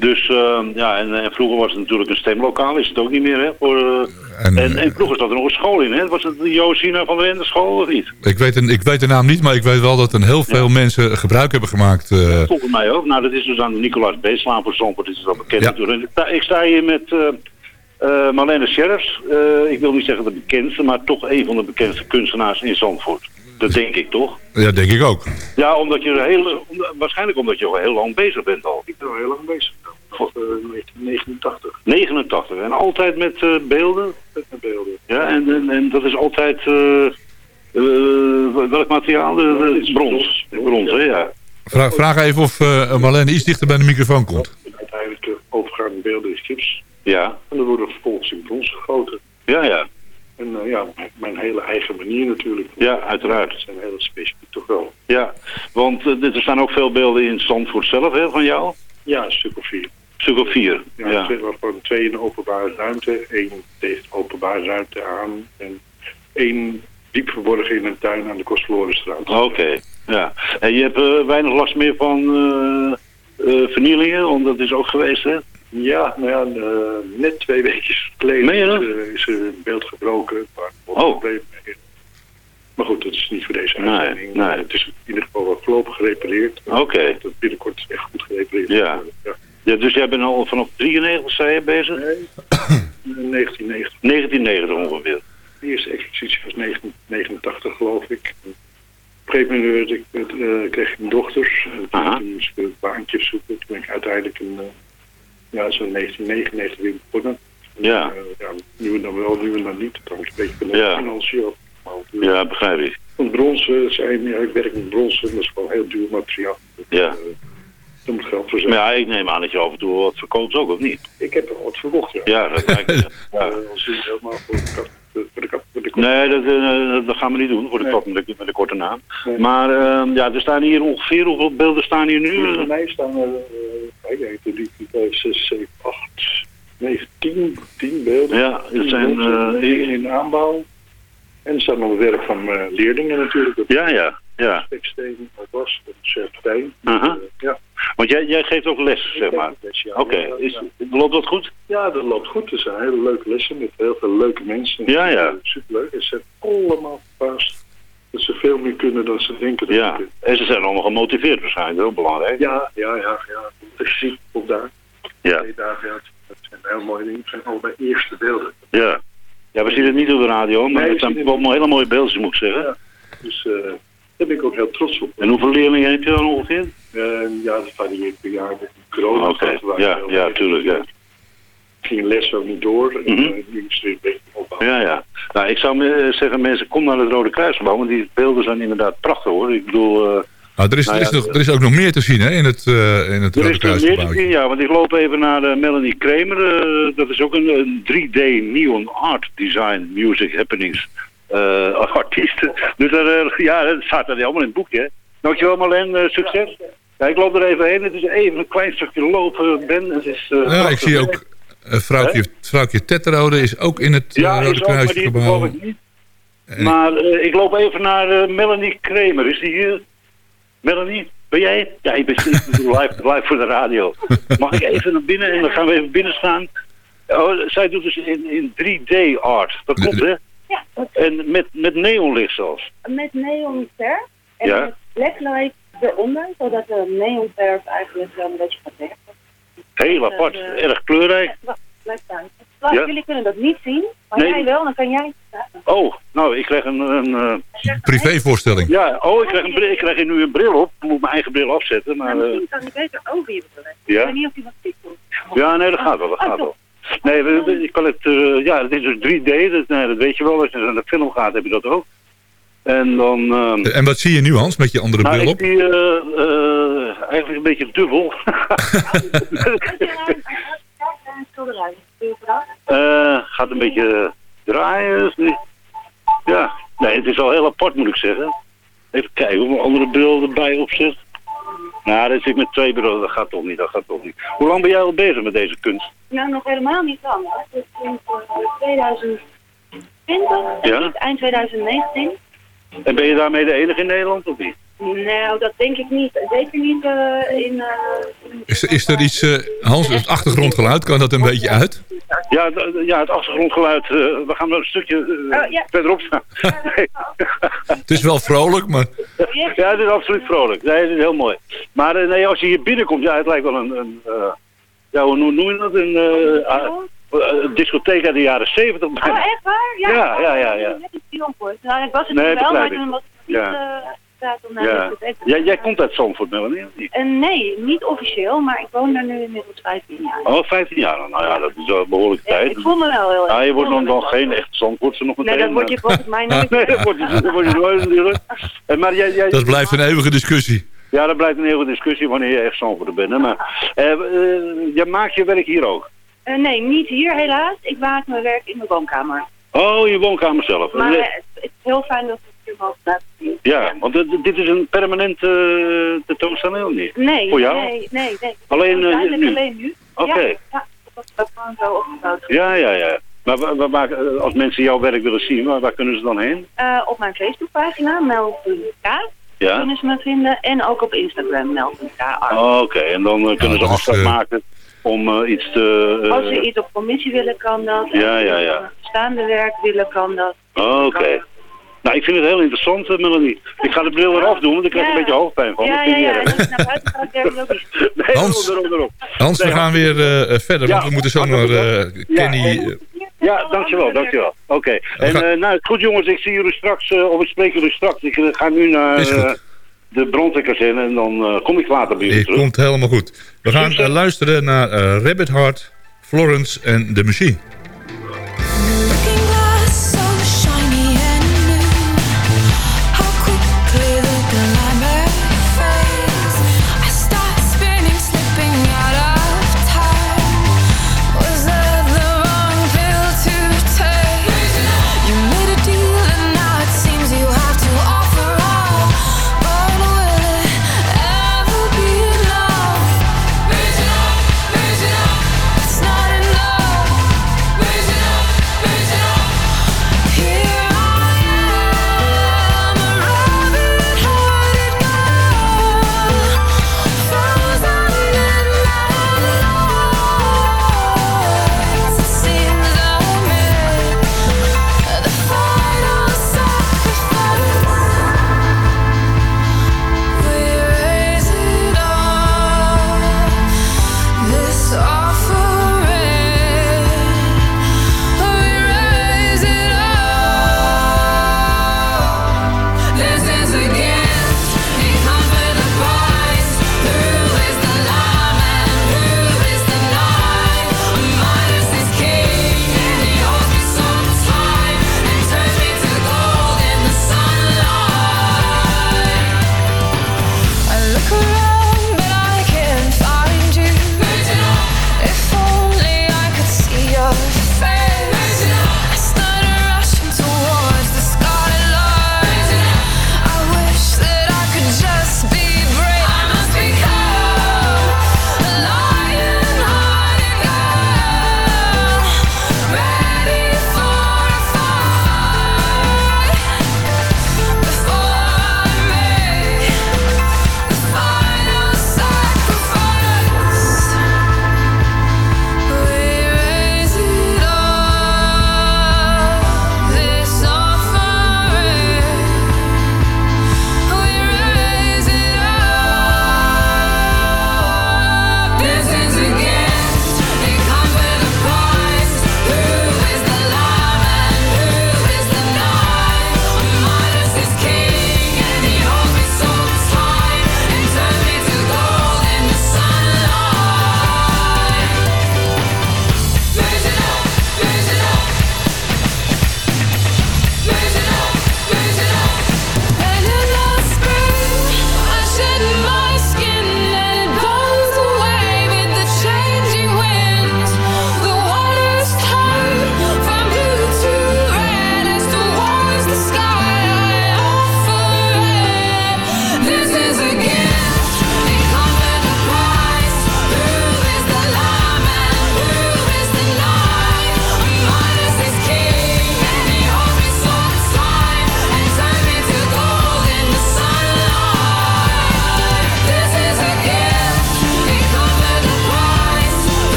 Dus uh, ja, en, en, vroeger was het natuurlijk een stemlokaal, is het ook niet meer, hè? Voor, uh, en, en, en, vroeger zat er nog een school in, hè? Was het de Josina van de Wende school of niet? Ik weet, een, ik weet de naam niet, maar ik weet wel dat er heel veel ja. mensen gebruik hebben gemaakt. Uh... Ja, volgens mij ook. Nou, dat is dus aan de Nicolaas Beeslaan voor Zandvoort, is het wel bekend natuurlijk. Ik sta hier met Marlene Sheriffs. ik wil niet zeggen de bekendste, maar toch een van de bekendste kunstenaars in Zandvoort. Dat denk ik toch? Ja, denk ik ook. Ja, omdat je heel, waarschijnlijk omdat je al heel lang bezig bent al. Ik ben al heel lang bezig. Vanaf uh, 1989. 89. En altijd met uh, beelden? Met beelden. Ja, en, en, en dat is altijd... Uh, welk materiaal? De, brons. Brons, hè, ja. Vraag, vraag even of Marlene iets dichter bij de microfoon komt. Uiteindelijk de overgaande beelden is gips. Ja. En dan worden vervolgens in brons gegoten. Ja, ja. En uh, ja, mijn hele eigen manier natuurlijk. Ja, uiteraard. Dat zijn hele specifiek toch wel. Ja, want uh, er staan ook veel beelden in Zandvoort zelf hè, van jou? Ja, een stuk of vier. Stuk of vier, ja. ja. Twee, waarvan twee in de openbare ruimte, één tegen de openbare ruimte aan en één diep verborgen in een tuin aan de Kostverlorenstraat. Oké, okay. ja. En je hebt uh, weinig last meer van vernielingen, want dat is ook geweest hè? Ja, nou ja, net twee weken geleden is, er een beeld gebroken. Maar, oh. maar goed, dat is niet voor deze uitzending. Nee, nee. Het is in ieder geval wat voorlopig gerepareerd. Oké. Okay. Dat binnenkort echt goed gerepareerd ja. ja. Ja. Dus jij bent al vanaf 93 zei je bezig? Nee, <coughs> 1990. 1990 ongeveer. De eerste expositie was 1989 geloof ik. Op een gegeven moment ik, uh, kreeg ik een dochter. Toen moest ik een baantje zoeken. Toen ben ik uiteindelijk een ja, zo 1999 weer begonnen. Ja. Uh, ja. Nu we dan wel, nu we dan niet. Dat hangt een beetje van de ja. financiën af. Ja, begrijp ik. Want bronzen zijn, ja, ik werk met bronzen, dat is gewoon heel duur materiaal. Ja. Uh, daar moet geld voor zijn. Maar ja, ik neem aan dat je af en toe wat verkoopt ook, of niet? Ik heb er wat verkocht, ja. Ja, dat lijkt me. <laughs> ja. Uh, helemaal voor de kat. Voor de kat, voor de nee, dat, uh, dat gaan we niet doen voor de nee. kat met de, met de korte naam. Nee. Maar uh, ja, er staan hier ongeveer, hoeveel beelden staan hier nu? Bij mij staan er, ik denk, 3, 4, 5, 6, 7, 8, 9, 10, 10 beelden. Ja, dat zijn... Uh, in aanbouw. En er staat nog werk van uh, leerlingen natuurlijk. Ja, ja. Ja. Steksteen, was, Serpentijn. Uh -huh. ja. Want jij, jij geeft ook les, zeg maar. Ja, Oké, okay. ja, ja. loopt dat goed? Ja, dat loopt goed. Er zijn hele leuke lessen met heel veel leuke mensen. Ja, ja. Superleuk. En ze zijn allemaal verbaasd dat ze veel meer kunnen dan ze denken. Dat ja, en ze zijn allemaal gemotiveerd waarschijnlijk, dat ook belangrijk. Ja, ja, ja. ja. Fysiek op daar. Ja. Twee dagen, ja. Dat zijn heel mooie dingen. Het zijn allebei eerste beelden. Ja. Ja, we zien het niet op de radio, maar Nee, het zijn wel het hele mooie beeldjes, moet ik zeggen. Ja. Dus uh, daar ben ik ook heel trots op. En hoeveel leerlingen heb je dan ongeveer? Uh, ja, dat varieert per jaar. Corona Oké, okay. ja, ja, tuurlijk, ja. ging les ook niet door. En, Mhm. uh, nu is het weer een beetje opbouwen. Ja, ja. Nou, ik zou me- zeggen, mensen, kom naar het Rode Kruisgebouw, want die beelden zijn inderdaad prachtig, hoor. Ik bedoel... eh, Nou, er, is, Nou er, is nog, er is ook nog meer te zien hè, in het, uh, in het Er Rode is er meer te Kruisgebouw. zien, ja, want ik loop even naar uh, Melanie Kramer. Uh, dat is ook een, een 3D Neon Art Design Music Happenings <laughs> uh, artiest. Dus daar, ja, dat staat er allemaal in het boekje. Dankjewel Marlene, succes. Ja, ik loop er even heen. Het is even een klein stukje lopen, Ben. Het is, Ja, ik zie ook uh, vrouwtje, vrouwtje Tetterode is ook in het uh, Ja, Rode is ook, maar die ik niet. Maar uh, ik loop even naar Melanie Kramer. Is die hier? Melanie, ben jij? Ja, ik ben <laughs> live, live voor de radio. Mag ik even naar binnen en dan gaan we even binnen staan. Oh, zij doet dus in, in 3D art. Dat klopt, hè? Ja, En met, met neonlicht zelfs. met neonverf en Ja. met blacklight eronder, zodat de neonverf eigenlijk wel een beetje gaat weg. Heel apart. eh, Erg kleurrijk. Wacht. Wacht, Ja. Jullie kunnen dat niet zien, maar Nee. jij wel, dan kan jij... Oh, nou, ik krijg een... een eh, Privévoorstelling. ja, oh, ik krijg, een bril, ik krijg nu een bril op. Ik moet mijn eigen bril afzetten, maar... Maar eh, misschien kan hij beter over je brillen. Ja? Ik weet niet of hij wat ziek doet. Ja, nee, dat gaat wel, dat gaat wel. Nee, ik kan het, eh, ja, het is dus 3D, dat, nee, dat weet je wel. Als je naar de film gaat, heb je dat ook. En dan... ehm, En wat zie je nu Hans met je andere nou, bril ik op? zie eh, eh, eigenlijk een beetje dubbel. <laughs> Gaat een beetje draaien. Ja, nee, het is al heel apart, moet ik zeggen. Even kijken of er andere bril erbij opzet. Nou, dat zit met twee brillen, dat gaat toch niet, dat gaat toch niet. Hoe lang ben jij al bezig met deze kunst? Nou, nog helemaal niet lang. Het is sinds eh, 2020, Ja? eind 2019. En ben je daarmee de enige in Nederland of niet? Nou, dat denk ik niet. Zeker niet eh, in... eh, Is, er- is er iets... eh, Hans, het achtergrondgeluid, kan dat een beetje uit? Ja, ja het achtergrondgeluid, eh, we gaan nog een stukje Oh, ja. verderop staan. <laughs> Nee. Het is wel vrolijk, maar... ja, het is absoluut vrolijk. Nee, het is heel mooi. Maar nee, als je hier binnenkomt, ja, het lijkt wel een... een eh, ja, hoe noem je dat? Een eh, ah, eh, discotheek uit de jaren zeventig Oh, echt waar? Ja, Ja, ja, ja, ja. Nou, ik was het Nee, wel, maar toen was het niet Ja. Eh, staat om naar Ja. het Jij, jij komt uit Zandvoort, Melanie, of niet? Eh, nee, niet officieel, maar ik woon daar nu inmiddels 15 jaar. Oh, 15 jaar. Nou ja, dat is wel een behoorlijke tijd. Ik voel me wel heel erg. Ja, je wordt ik dan, geen echt Zandvoortse nog meteen. Nee, dat word je volgens mij nooit. <laughs> Nee, dat word je, dat word je nooit natuurlijk. Eh, Maar jij, jij, Dat blijft een eeuwige discussie. Ja, dat blijft een hele discussie wanneer je echt Zandvoort bent. Hè? Maar eh, eh, jij maakt je werk hier ook? Eh, nee, niet hier helaas. Ik maak mijn werk in mijn woonkamer. Oh, in je woonkamer zelf. Maar Eh, eh, het, het is heel fijn dat laten zien. ja, want dit, dit is een permanent uh, tentoonstelling of niet? Nee, Voor jou? nee, nee, nee. Alleen, eh, Uiteindelijk nu? alleen nu. Oké. Ja, ja, dat is ook gewoon zo opgebouwd. Ja, ja, ja. Maar wa- wa- waar, eh, als mensen jouw werk willen zien, waar, waar kunnen ze dan heen? Eh, op mijn Facebookpagina, Melvin K. Ja? Kunnen ze me vinden. En ook op Instagram, Melvin K. Art. Oh, Oké, en dan eh, kunnen ze afspraak eh, maken om eh, iets te... eh, Als ze iets op commissie willen, kan dat. Ja, Als ze ja, ja. een Bestaande werk willen, kan dat. Oké. Nou, ik vind het heel interessant, eh, Melanie. Ik ga de bril eraf doen, want ik krijg Ja. een beetje hoofdpijn van. Ja, ja, ja. En als naar buiten gaat. <laughs> Nee, Hans. erop, erop, erop. Hans, we gaan weer eh, eh, verder, want Ja, we moeten zo naar eh, Kenny... en- Ja, dankjewel, dankjewel. Oké. En eh, nou, goed jongens, ik zie jullie straks, of ik spreek jullie straks. Ik ga nu naar de brandweerkazerne en dan kom ik later bij jullie Het terug. komt helemaal goed. We gaan luisteren naar Rabbit Heart, Florence en The Machine.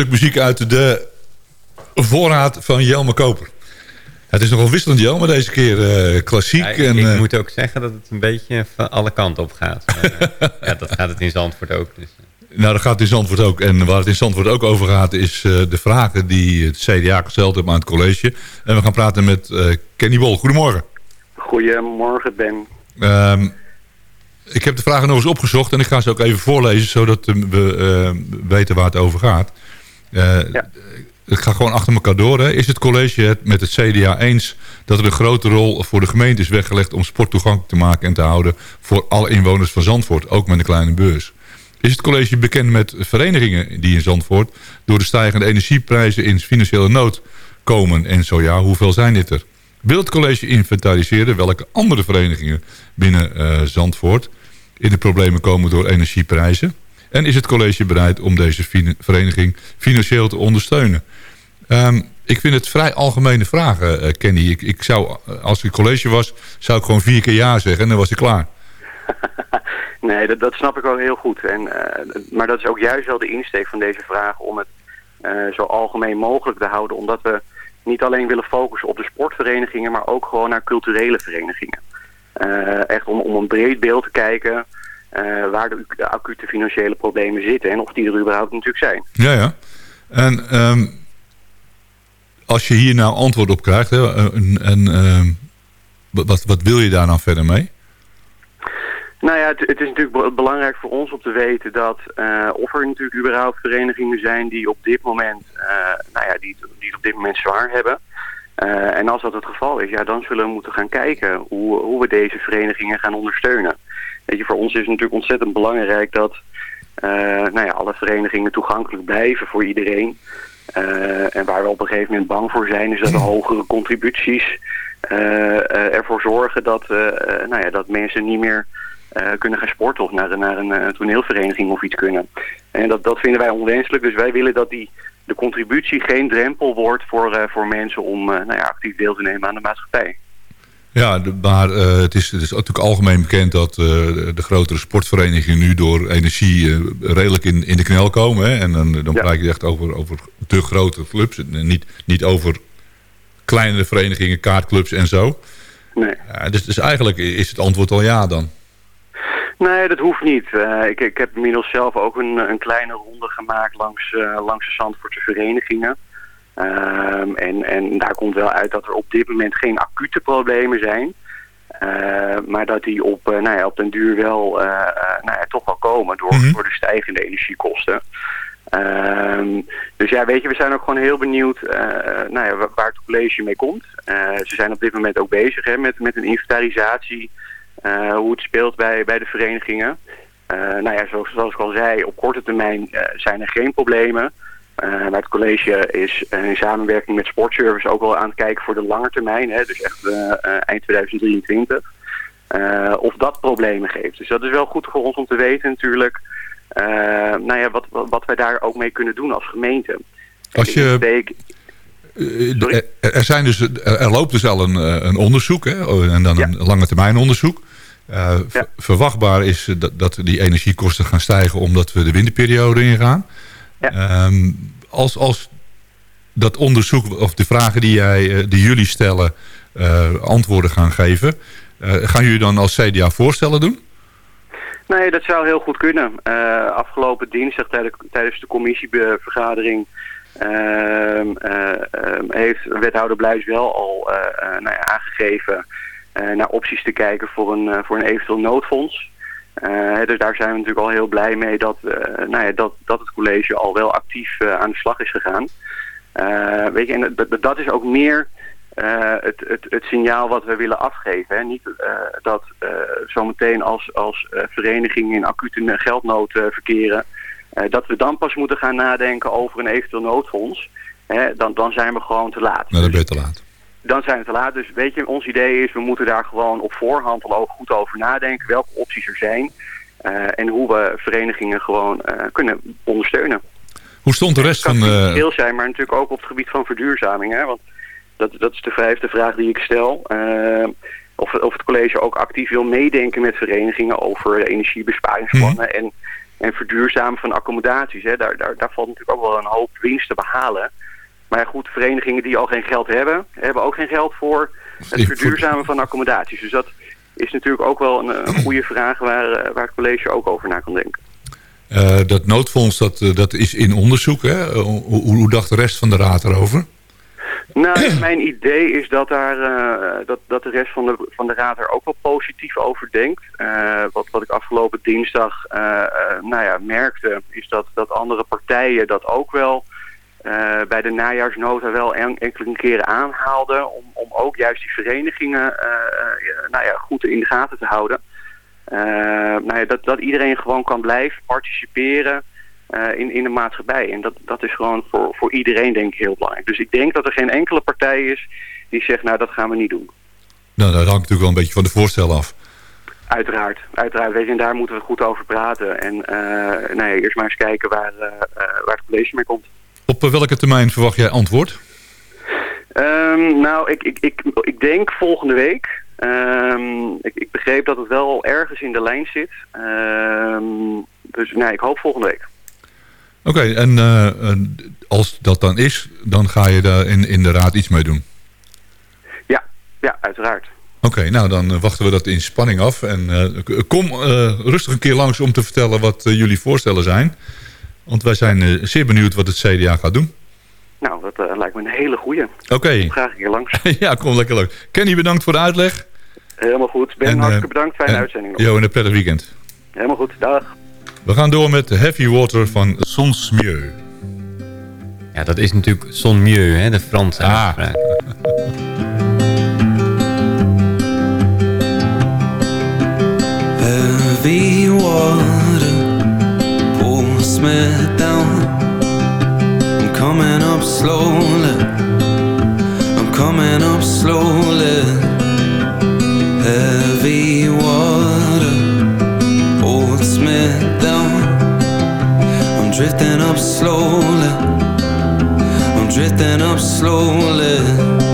Stuk muziek uit de voorraad van Jelme Koper. Het is nogal wisselend Jelme deze keer. eh, klassiek. Ja, ik, en, ik eh, moet ook zeggen dat het een beetje van alle kanten op gaat. Maar, eh, <laughs> ja, dat gaat het in Zandvoort ook. Dus. Nou, dat gaat het in Zandvoort ook. En waar het in Zandvoort ook over gaat... is eh, de vragen die het CDA gesteld hebben aan het college. En we gaan praten met eh, Kenny Bol. Goedemorgen. Goedemorgen, Ben. Ehm, ik heb de vragen nog eens opgezocht... en ik ga ze ook even voorlezen... zodat we eh, weten waar het over gaat. Eh, Ik ga gewoon achter elkaar door. Hè. Is het college het met het CDA eens... dat er een grote rol voor de gemeente is weggelegd... om sport toegankelijk te maken en te houden... voor alle inwoners van Zandvoort, ook met een kleine beurs? Is het college bekend met verenigingen die in Zandvoort... door de stijgende energieprijzen in financiële nood komen? En zo ja, hoeveel zijn dit er? Wil het college inventariseren welke andere verenigingen binnen eh, Zandvoort... in de problemen komen door energieprijzen? En is het college bereid om deze vereniging financieel te ondersteunen? Ehm, ik vind het vrij algemene vragen, eh, Kenny. Ik, ik zou, eh, als ik college was, zou ik gewoon vier keer ja zeggen en dan was ik klaar. <laughs> Nee, dat, dat snap ik ook heel goed. En, eh, maar dat is ook juist wel de insteek van deze vraag om het zo algemeen mogelijk te houden. Omdat we niet alleen willen focussen op de sportverenigingen, maar ook gewoon naar culturele verenigingen. Echt om, om een breed beeld te kijken waar de, de acute financiële problemen zitten en of die er überhaupt natuurlijk zijn. Ja, ja. En ehm, als je hier nou antwoord op krijgt, hè, en, en, ehm, wat, wat wil je daar dan verder mee? Nou ja, het, het is natuurlijk be- belangrijk voor ons om te weten dat eh, of er natuurlijk überhaupt verenigingen zijn die op dit moment, eh, nou ja, die, die het op dit moment zwaar hebben. Eh, en als dat het geval is, ja, dan zullen we moeten gaan kijken hoe, hoe we deze verenigingen gaan ondersteunen. Weet je, voor ons is het natuurlijk ontzettend belangrijk dat eh, nou ja, alle verenigingen toegankelijk blijven voor iedereen. Eh, en waar we op een gegeven moment bang voor zijn, is dat de <clears throat> hogere contributies eh, ervoor zorgen dat, nou ja, dat mensen niet meer kunnen gaan sporten of naar, een- naar een toneelvereniging of iets kunnen. En dat, dat vinden wij onwenselijk, dus wij willen dat die, de contributie geen drempel wordt voor, voor mensen om nou ja, actief deel te nemen aan de maatschappij. Ja, de- maar eh, het, is, het is natuurlijk algemeen bekend dat eh, de, grotere sportverenigingen nu door energie eh, redelijk in, in de knel komen. Hè? En dan, dan Ja. praat je echt over, over de grote clubs. En niet, niet over kleinere verenigingen, kaartclubs en zo. Nee. Ja, dus, dus eigenlijk is het antwoord al ja dan. Nee, dat hoeft niet. Ik, ik heb inmiddels zelf ook een, een kleine ronde gemaakt langs, langs de Zandvoortse verenigingen. Ehm, en, en daar komt wel uit dat er op dit moment geen acute problemen zijn. Eh, maar dat die op, eh, nou ja, op den duur wel eh, eh, nou ja, toch wel komen door, door de stijgende energiekosten. Ehm, dus ja, weet je, we zijn ook gewoon heel benieuwd nou ja, wa- waar het college mee komt. Ze zijn op dit moment ook bezig hè, met, met een inventarisatie hoe het speelt bij, bij de verenigingen. Nou ja, zoals, zoals ik al zei, op korte termijn zijn er geen problemen. Eh, maar het college is eh, in samenwerking met Sportservice ook wel aan het kijken voor de lange termijn. Hè, dus echt eh, eh, eind 2023. eh, of dat problemen geeft. Dus dat is wel goed voor ons om te weten natuurlijk. eh, nou ja, wat, wat, wij daar ook mee kunnen doen als gemeente. Als je, Steek- eh, er, er zijn dus, er, loopt dus al een, eh, een onderzoek, hè, oh, en dan een lange termijn onderzoek. Eh, ver- Verwachtbaar is eh, dat, dat die energiekosten gaan stijgen omdat we de winterperiode ingaan. Ehm, als, als dat onderzoek of de vragen die, jij, eh, die jullie stellen eh, antwoorden gaan geven, eh, gaan jullie dan als CDA voorstellen doen? Nee, dat zou heel goed kunnen. Afgelopen dinsdag tijdens, de commissievergadering ehm, eh, ehm, heeft wethouder Bluis wel al nou ja, aangegeven naar opties te kijken voor een, voor een eventueel noodfonds. Eh, dus daar zijn we natuurlijk al heel blij mee dat, eh, nou ja, dat, dat het college al wel actief eh, aan de slag is gegaan. Weet je, en dat, is ook meer het, het, het signaal wat we willen afgeven. Hè. Niet dat zometeen als, als verenigingen in acute geldnood verkeren... dat we dan pas moeten gaan nadenken over een eventueel noodfonds. Hè, dan, dan zijn we gewoon te laat. Nou, dan ben je te laat. Dan zijn we te laat. Dus weet je, ons idee is, we moeten daar gewoon op voorhand al goed over nadenken. Welke opties er zijn. eh, en hoe we verenigingen gewoon eh, kunnen ondersteunen. Hoe stond de rest van... Het kan eh, financieel zijn, maar natuurlijk ook op het gebied van verduurzaming. Hè? Want dat, dat is de vijfde vraag die ik stel. Of, of het college ook actief wil meedenken met verenigingen over energiebesparingsplannen. En en verduurzamen van accommodaties. Hè. Daar, daar, daar valt natuurlijk ook wel een hoop winst te behalen. Maar ja, goed, verenigingen die al geen geld hebben, hebben ook geen geld voor het verduurzamen van accommodaties. Dus dat is natuurlijk ook wel een, een goede vraag waar, eh, waar het college ook over na kan denken. Eh, dat noodfonds dat, eh, dat is in onderzoek. Hè? Hoe, hoe dacht de rest van de raad erover? Nou, <clears throat> mijn idee is dat, daar, dat, dat de rest van de, van de raad er ook wel positief over denkt. Wat, wat ik afgelopen dinsdag nou ja, merkte, is dat, dat andere partijen dat ook wel eh, bij de najaarsnota wel en, enkele keren aanhaalden. Om, om ook juist die verenigingen eh, eh, nou ja, goed in de gaten te houden. Nou ja, dat, dat iedereen gewoon kan blijven participeren in, in de maatschappij. En dat, dat is gewoon voor, voor iedereen denk ik heel belangrijk. Dus ik denk dat er geen enkele partij is die zegt, nou dat gaan we niet doen. Nou, dat hangt natuurlijk wel een beetje van de voorstel af. Uiteraard, uiteraard. Weet je, en daar moeten we goed over praten. En nou ja, eerst maar eens kijken waar, waar het college mee komt. Op eh, welke termijn verwacht jij antwoord? Ehm, nou, ik, ik, ik, ik denk volgende week. Ehm, ik, ik begreep dat het wel ergens in de lijn zit. Ehm, dus nee, ik hoop volgende week. Oké, en eh, eh, als dat dan is, dan ga je daar in, in de raad iets mee doen? Ja, ja, uiteraard. Oké, nou dan wachten we dat in spanning af. En kom rustig een keer langs om te vertellen wat jullie voorstellen zijn. Want wij zijn eh, zeer benieuwd wat het CDA gaat doen. Nou, dat eh, lijkt me een hele goeie. Oké. Graag een keer langs. <laughs> ja, kom lekker leuk. Kenny, bedankt voor de uitleg. Helemaal goed. Ben En, eh, hartstikke bedankt. Fijne en- uitzending nog. Jo, en een prettig weekend. Helemaal goed. Dag. We gaan door met Heavy Water van Sons Mieux. Ja, dat is natuurlijk son mieux, hè, de Franse Ah. <laughs> Heavy water me down. I'm coming up slowly. I'm coming up slowly. Heavy water holds me down. I'm drifting up slowly. I'm drifting up slowly.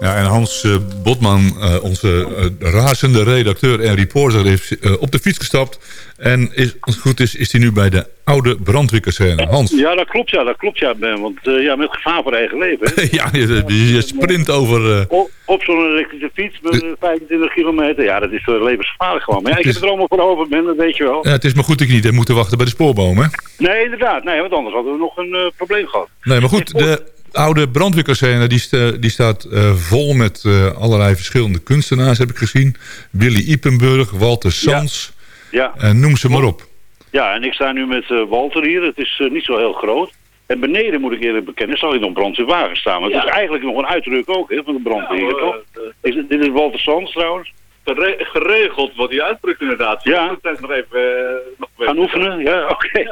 En Hans eh, Botman, eh, onze eh, razende redacteur en reporter, is eh, op de fiets gestapt. En is, als het goed is, is hij nu bij de oude brandweerkazerne. Hans. Ja, dat klopt, ja, dat klopt, ja, Ben. Want ja, met gevaar voor eigen leven. hè. <laughs> ja, je, je sprint over... op, op zo'n elektrische fiets met eh, 25 kilometer. Ja, dat is levensgevaarlijk gewoon. Maar ja, ik heb het er allemaal voor over, Ben, dat weet je wel. ja, het is maar goed dat ik niet heb moeten wachten bij de spoorboom, hè? Nee, inderdaad. Nee, want anders hadden we nog een probleem gehad. Nee, maar goed, de oude brandweerkazerne die, sta- die staat eh, vol met eh, allerlei verschillende kunstenaars, heb ik gezien. Willy Ipenburg, Walter Sans, Ja. en noem ze maar op. Ja, en ik sta nu met eh, Walter hier. Het is eh, niet zo heel groot. En beneden, moet ik eerlijk bekennen, zal ik nog brandweerwagen staan. Maar het is eigenlijk nog een uitdruk ook hè, van de brandweer, hier, toch? Is, dit is Walter Sands trouwens. Geregeld wordt die uitdrukt inderdaad. Ja. Moet nog even eh, nog Gaan oefenen? Ja, <laughs> oké.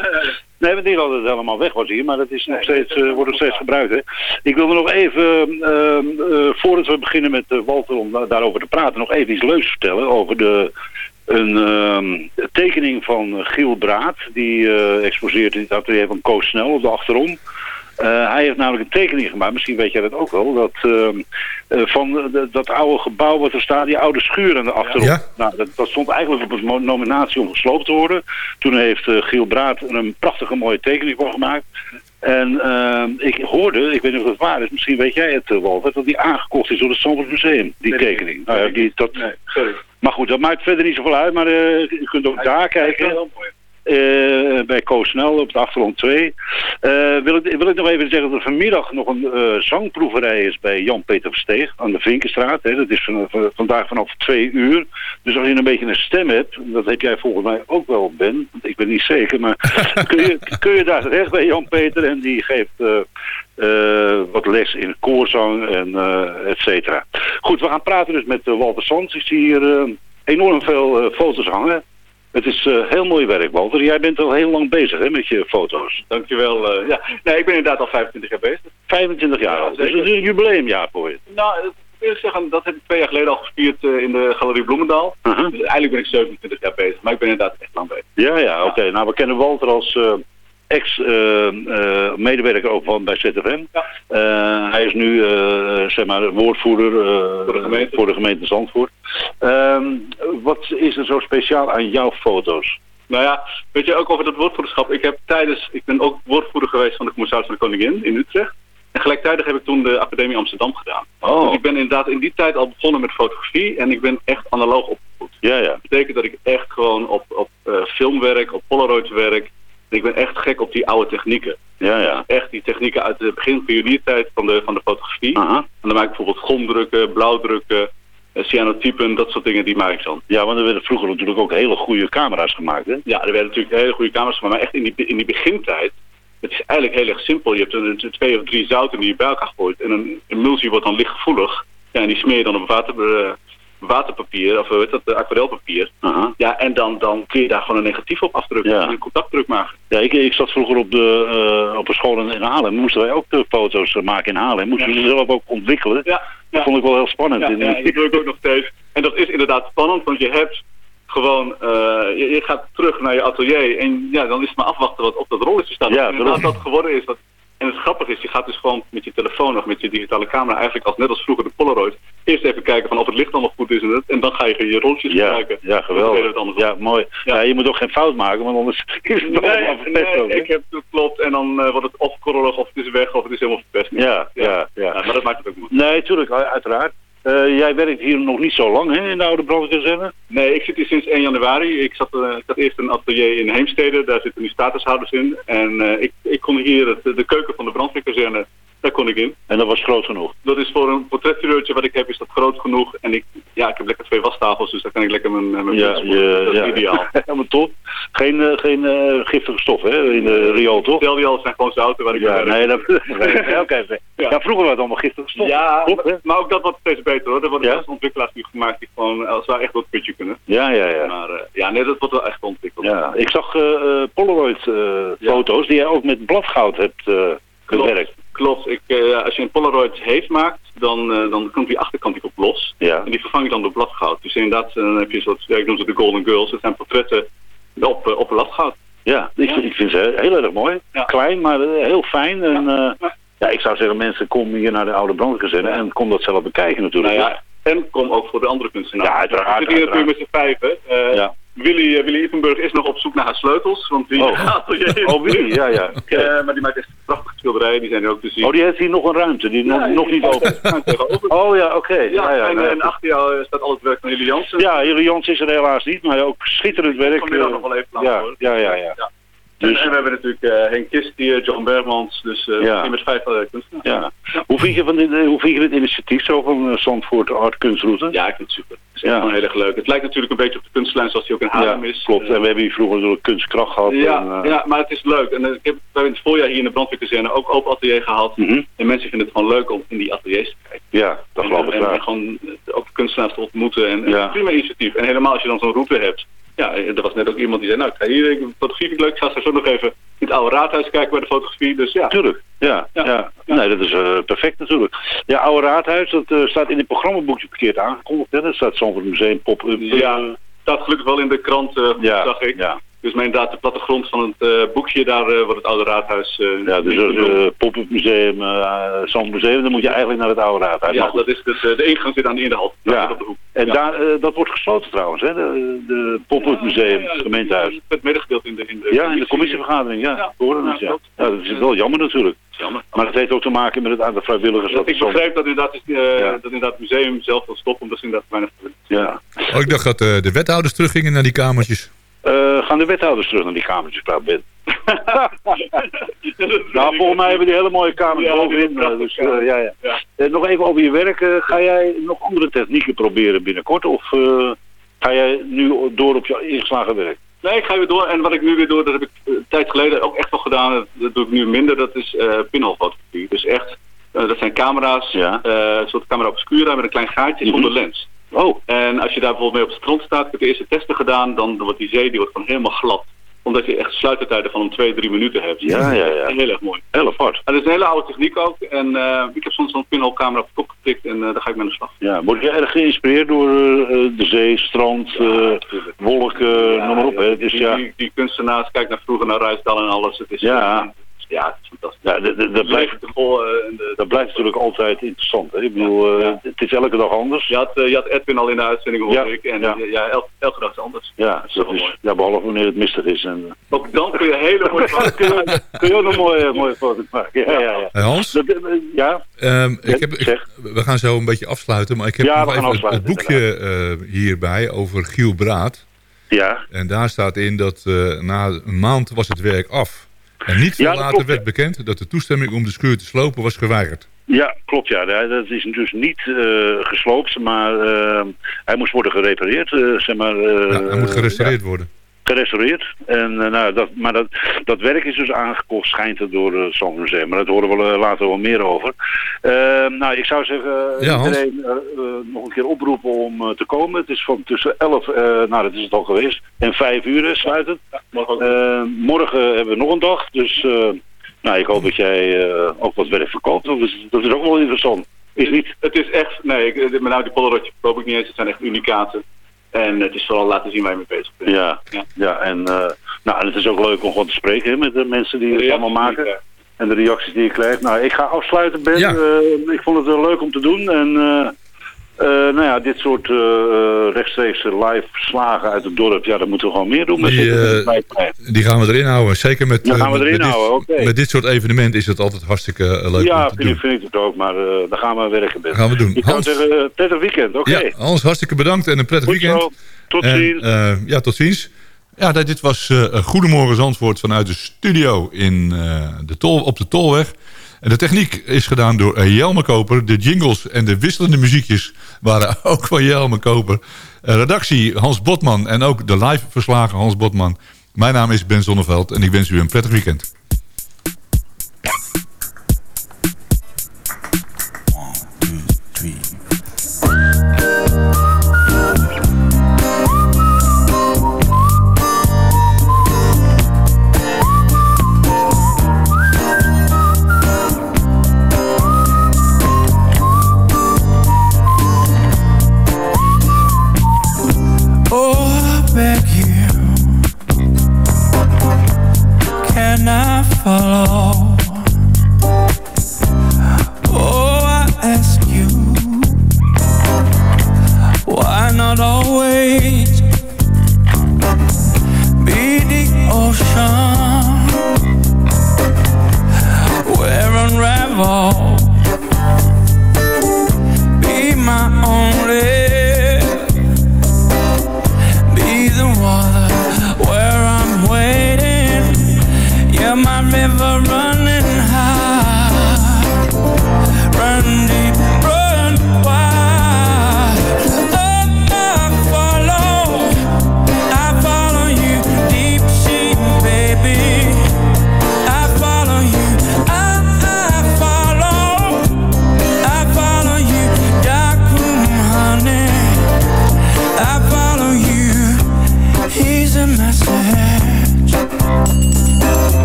Nee, we denken dat het helemaal weg was hier, maar dat is nog steeds, eh, wordt nog steeds gebruikt. Hè. Ik wilde nog even, ehm, eh, voordat we beginnen met Walter om da- daarover te praten, nog even iets leuks vertellen over de, een ehm, tekening van Giel Braat. Die exposeert in het atelier van Koos Snel op de achterom. Eh, hij heeft namelijk een tekening gemaakt, misschien weet jij dat ook wel, dat, ehm, eh, van de- dat oude gebouw wat er staat, die oude schuur aan de achterop. Ja. Nou, dat, dat stond eigenlijk op een nominatie om gesloopt te worden. Toen heeft eh, Giel Braat er een prachtige mooie tekening van gemaakt. En ehm, ik hoorde, ik weet niet of het waar is, misschien weet jij het, Walter, dat die aangekocht is door het Zandvoort Museum, die tekening. Nou ja, die, dat, sorry. maar goed, dat maakt verder niet zoveel uit, maar eh, je kunt ook daar kijken. Heel mooi. Eh, bij Koos Snel op de achtergrond 2. Eh, wil, ik, wil ik nog even zeggen dat er vanmiddag nog een eh, zangproeverij is bij Jan-Peter Versteeg aan de Vinkenstraat. Hè. Dat is van, van- vandaag vanaf twee uur. Dus als je een beetje een stem hebt, dat heb jij volgens mij ook wel, Ben. Ik ben niet zeker, maar <laughs> kun, je, kun je daar terecht bij Jan-Peter en die geeft... wat les in koorzang en eh et cetera. Goed, we gaan praten dus met Walter Sands. Ik zie hier enorm veel foto's hangen. Het is eh, heel mooi werk, Walter. Jij bent al heel lang bezig hè, met je foto's. Dankjewel. eh, ja. Nee, ik ben inderdaad al 25 jaar bezig. 25 jaar al. Dus zeker. het is een jubileumjaar voor je. Nou, eerlijk zeggen, dat heb ik twee jaar geleden al gevierd eh, in de Galerie Bloemendaal. Dus eigenlijk ben ik 27 jaar bezig, maar ik ben inderdaad echt lang bezig. Ja, ja, oké. Nou, we kennen Walter als ex-medewerker ook van bij ZFM. Eh, hij is nu, eh, zeg maar, woordvoerder eh, Voor de gemeente. voor de gemeente Zandvoort. Ehm, wat is er zo speciaal aan jouw foto's? Nou ja, weet je ook over dat woordvoerderschap. Ik heb tijdens, ik ben ook woordvoerder geweest van de commissaris van de Koningin in Utrecht. En gelijktijdig heb ik toen de Academie Amsterdam gedaan. Oh. Dus ik ben inderdaad in die tijd al begonnen met fotografie en ik ben echt analoog opgevoed. Ja, ja. Dat betekent dat ik echt gewoon op, op eh, filmwerk, op Polaroid werk. Ik ben echt gek op die oude technieken. Ja, ja. Echt die technieken uit de begin pioniertijd van de, van de fotografie. En dan maak ik bijvoorbeeld gomdrukken, blauwdrukken, eh, cyanotypen, dat soort dingen, die maak ik dan. Ja, want er werden vroeger natuurlijk ook hele goede camera's gemaakt, hè? Ja, er werden natuurlijk hele goede camera's gemaakt, maar echt in die, in die begintijd, het is eigenlijk heel erg simpel. Je hebt een, een twee of drie zouten die je bij elkaar gooit en een emulsie wordt dan lichtgevoelig. Ja, en die smeer je dan op water, eh, waterpapier, of heet dat, eh, aquarelpapier. Aha. Ja, en dan, dan kun je daar gewoon een negatief op afdrukken Ja. en een contactdruk maken. Ja, ik, ik zat vroeger op, de, eh, op een school in in Haarlem. Moesten wij ook de foto's eh, maken in Haarlem. Moesten we ze zelf ook ontwikkelen. Ja, Dat vond ik wel heel spannend. Ja, ja, dat doe ik ook nog steeds. En dat is inderdaad spannend, want je hebt gewoon, eh, je, je gaat terug naar je atelier en ja, dan is het maar afwachten wat op dat rolletje staat. Ja, klopt. wat geworden is. Dat, en het grappige is, je gaat dus gewoon met je telefoon of met je digitale camera eigenlijk als net als vroeger de Polaroid. Eerst even kijken van of het licht allemaal goed is en, dan ga je je rolletjes ja, gebruiken. ja, Dan geweldig. Ja, mooi. Ja. je moet ook geen fout maken, want anders <laughs> is het allemaal Nee, ook, nee, hè? ik heb het klopt en dan eh, wordt het of korrelig of het is weg of het is helemaal verpest. Ja, ja, ja. maar dat maakt het ook mooi. Nee, tuurlijk, uiteraard. Eh, jij werkt hier nog niet zo lang, hè, in de oude brandweerkazerne? Nee, ik zit hier sinds 1 januari. Ik, zat, eh, ik had eerst een atelier in Heemstede, daar zitten nu statushouders in. En eh, ik, ik kon hier het, de keuken van de brandweerkazerne, daar kon ik in. En dat was groot genoeg? Dat is voor een portretfiguurtje wat ik heb, is dat groot genoeg. En ik, ja, ik heb lekker twee wastafels, dus daar kan ik lekker mijn, mijn Ja, spoelen. dat is ja. ideaal. <laughs> Helemaal top. Geen, eh, geen eh, giftige stof, hè, in de riool, toch? Stel die al zijn gewoon zouten waar ik Ja, nee, dat... <laughs> nee, oké. ja. vroeger was het allemaal giftige stof. Ja, maar, maar ook dat wordt steeds beter hoor. Er worden Ja? ontwikkelaars die gemaakt die gewoon als het ware echt wat putje kunnen. Ja, ja, ja. Maar eh, ja, nee, dat wordt wel echt ontwikkeld. Ja, ik zag eh, eh, Polaroid-foto's die jij ook met bladgoud hebt eh, gewerkt. Klopt. Ik, eh, als je een Polaroid heet maakt, dan, eh, dan komt die achterkant die op los. Ja. En die vervang je dan door bladgoud. Dus inderdaad, eh, dan heb je soort, ja, ik noem ze de Golden Girls. Dat zijn portretten op, op bladgoud. Ja, ik, Ja. ik vind ze heel erg mooi. Ja. Klein, maar heel fijn. En, Ja, ik zou zeggen, mensen, kom hier naar de oude brandkazerne en kom dat zelf bekijken natuurlijk. Nou ja, en kom ook voor de andere kunstenaars. Ja, uiteraard, We zitten hier natuurlijk met z'n vijven. Ja. Willy, eh, Willy Ipenburg is nog op zoek naar haar sleutels. Want die Oh. atelier Oh, Willy, ja, ja. Eh, maar die maakt echt prachtige schilderijen, die zijn er ook te zien. Oh, die heeft hier nog een ruimte, die nog, Ja, nog niet open. Oh ja, oké. Ja, Ja, ja, en, nou en achter jou eh, staat al het werk van Hilly Jansen. Ja, Hilly Jans is er helaas niet, maar ook schitterend werk. Vanmiddag eh, nog wel even laten ja, ja, ja, ja. Dus- en we hebben natuurlijk eh, Henk Kist hier, John Bergmans, dus eh Ja. met vijf uh, kunstenaars. Ja. Hoe, vind je van dit, hoe vind je dit initiatief zo van uh, Zandvoort Art Kunstroute? Ja, ik vind het super. Het is Ja. echt heel erg leuk. Het lijkt natuurlijk een beetje op de kunstlijn zoals die ook in Haarlem Ja, is. klopt. En we hebben hier vroeger door kunstkracht gehad. Ja, en, ja, maar het is leuk. En ik heb we hebben in het voorjaar hier in de brandweerkazerne ook open atelier gehad. Mhm. En mensen vinden het gewoon leuk om in die ateliers te kijken. ja, dat geloof ik en, en gewoon ook kunstenaars te ontmoeten. En, prima initiatief. En helemaal als je dan zo'n route hebt. Ja, er was net ook iemand die zei, nou, ik ga hier, ik, fotografie vind ik leuk. Ik ga straks ook nog even in het oude raadhuis kijken bij de fotografie. Dus ja. Tuurlijk, ja. ja. Nee, dat is eh, perfect natuurlijk. Ja, Oude Raadhuis, dat eh, staat in het programmaboekje verkeerd aangekondigd. Hè? Dat staat Zandvoort Museum pop-up. Ja, staat gelukkig wel in de krant, Ja, zag ik. ja. Dus mijn inderdaad, de plattegrond van het eh, boekje, daar eh, wordt het oude raadhuis... eh, Ja, dus uh, pop-up museum, uh, Zandvoort Museum, dan moet je eigenlijk naar het Oude Raadhuis. ja, Maar dat is dus, de ingang zit aan de inhal. Ja. op de hoek. En Ja. daar, eh, dat wordt gesloten trouwens, hè? De, de pop-up museum, het gemeentehuis. Het medegedeeld in de, in de Ja, in de commissievergadering, ja. Hoorde het, ja. ja. Dat is wel jammer natuurlijk. Jammer. Maar dat heeft ook te maken met het aantal vrijwilligers. Dat Ik begrijp dat inderdaad, is, eh, Ja. dat inderdaad het museum zelf wil stoppen, omdat ze inderdaad weinig Ja. Oh, ik dacht dat de wethouders teruggingen naar die kamertjes. Eh, gaan de wethouders terug naar die kamertjes, praat Ben? <laughs> nou, volgens mij hebben die hele mooie kamers Ja, bovenin. eh, Dus, eh, ja, ja. Ja. Nog even over je werk. ga jij nog andere technieken proberen binnenkort? Of ga jij nu door op je ingeslagen werk? Nee, ik ga weer door. En wat ik nu weer doe, dat heb ik een tijd geleden ook echt wel gedaan. Dat, doe ik nu minder. Dat is pinholfotografie. Dus echt, dat zijn camera's. Ja. eh, een soort camera obscura met een klein gaatje Mhm. zonder lens. Oh, En als je daar bijvoorbeeld mee op het strand staat, ik heb de eerste testen gedaan, dan wordt die zee die wordt gewoon helemaal glad. Omdat je echt sluitertijden van om twee, drie minuten hebt. Ja, ja, ja. Heel erg mooi. heel apart. En dat is een hele oude techniek ook. En eh, ik heb soms zo'n pinhole-camera op de kop getikt en eh, daar ga ik mee aan de slag. Ja, word je erg geïnspireerd door eh, de zee, strand, wolken, noem maar op. Hè? Dus die, ja, die, die kunstenaars, kijk naar vroeger naar Ruisdal en alles. Het is, Ja. Ja, het is fantastisch. ja dat, dat, dat blijft, de eh, en de- dat blijft natuurlijk altijd interessant. Hè? Ik bedoel, eh, het is elke dag anders. Je had, eh, je had Edwin al in de uitzending, hoorde Ja, ik. En ja. elke, elke dag is anders. Ja, dat is, ja, behalve wanneer het mistig is. En, Ook dan kun je hele mooie <laughs> foto's kun, je, kun je ook nog mooie, mooie foto's maken. Ja, ja, ja. Hey Hans, Dat, ja, ehm, ik heb, ik- we gaan zo een beetje afsluiten, maar ik heb Ja, nog even het, boekje eh, hierbij over Giel Braat. ja. En daar staat in dat eh, na een maand was het werk af. En niet veel Ja, later klopt. werd bekend dat de toestemming om de schuur te slopen was geweigerd. Ja, klopt. Ja. Dat is dus niet eh, gesloopt, maar eh, hij moest worden gerepareerd. eh, zeg maar, Ja, hij moet gerestaureerd worden. Gerestaureerd. En, eh, nou, dat, maar dat, dat werk is dus aangekocht, schijnt het door het uh, Museum. Maar dat horen we eh, later wel meer over. Eh, nou, ik zou zeggen, eh, Ja, iedereen eh, eh, nog een keer oproepen om eh, te komen. Het is van tussen 11, eh, nou dat is het al geweest, en 5 uur sluit het. Eh, morgen hebben we nog een dag, dus eh, nou, ik hoop dat jij eh, ook wat werk verkoopt. Dat is, dat is ook wel interessant. Is niet? Het is echt, nee, ik, met nou die Polaroidje verkoop ik niet eens. Het zijn echt unicaten. En het is vooral laten zien waar je mee bezig bent. Ja, ja. en, eh, nou, en het is ook leuk om gewoon te spreken met de mensen die het Ja, allemaal maken. En de reacties die je krijgt. Nou, ik ga afsluiten, Ben. Ja. Eh, ik vond het wel leuk om te doen. En eh, eh, nou ja, dit soort eh, rechtstreeks live verslagen uit het dorp, ja, dat moeten we gewoon meer doen. Met Die, dit- eh. Die gaan we erin houden. Zeker met, Ja, eh, gaan we erin met dit, houden, oké. met dit soort evenementen is het altijd hartstikke eh, leuk ja, om te vind, doen. ik- vind ik het ook, maar eh daar gaan we werken, Ben. Gaan we doen. Ik zou Hans. zeggen, uh, prettig weekend, oké. Ja, Hans, hartstikke bedankt en een prettig Goed weekend. zo. Tot En, ziens. eh, ja, tot ziens. Ja, dit dit was eh, Goedemorgen Zandvoort vanuit de studio in, eh, de tol, op de Tolweg. En de techniek is gedaan door Jelme Koper. De jingles en de wisselende muziekjes waren <laughs> ook van Jelme Koper. Eh, redactie Hans Botman en ook de live verslagen Hans Botman. Mijn naam is Ben Zonneveld en ik wens u een prettig weekend.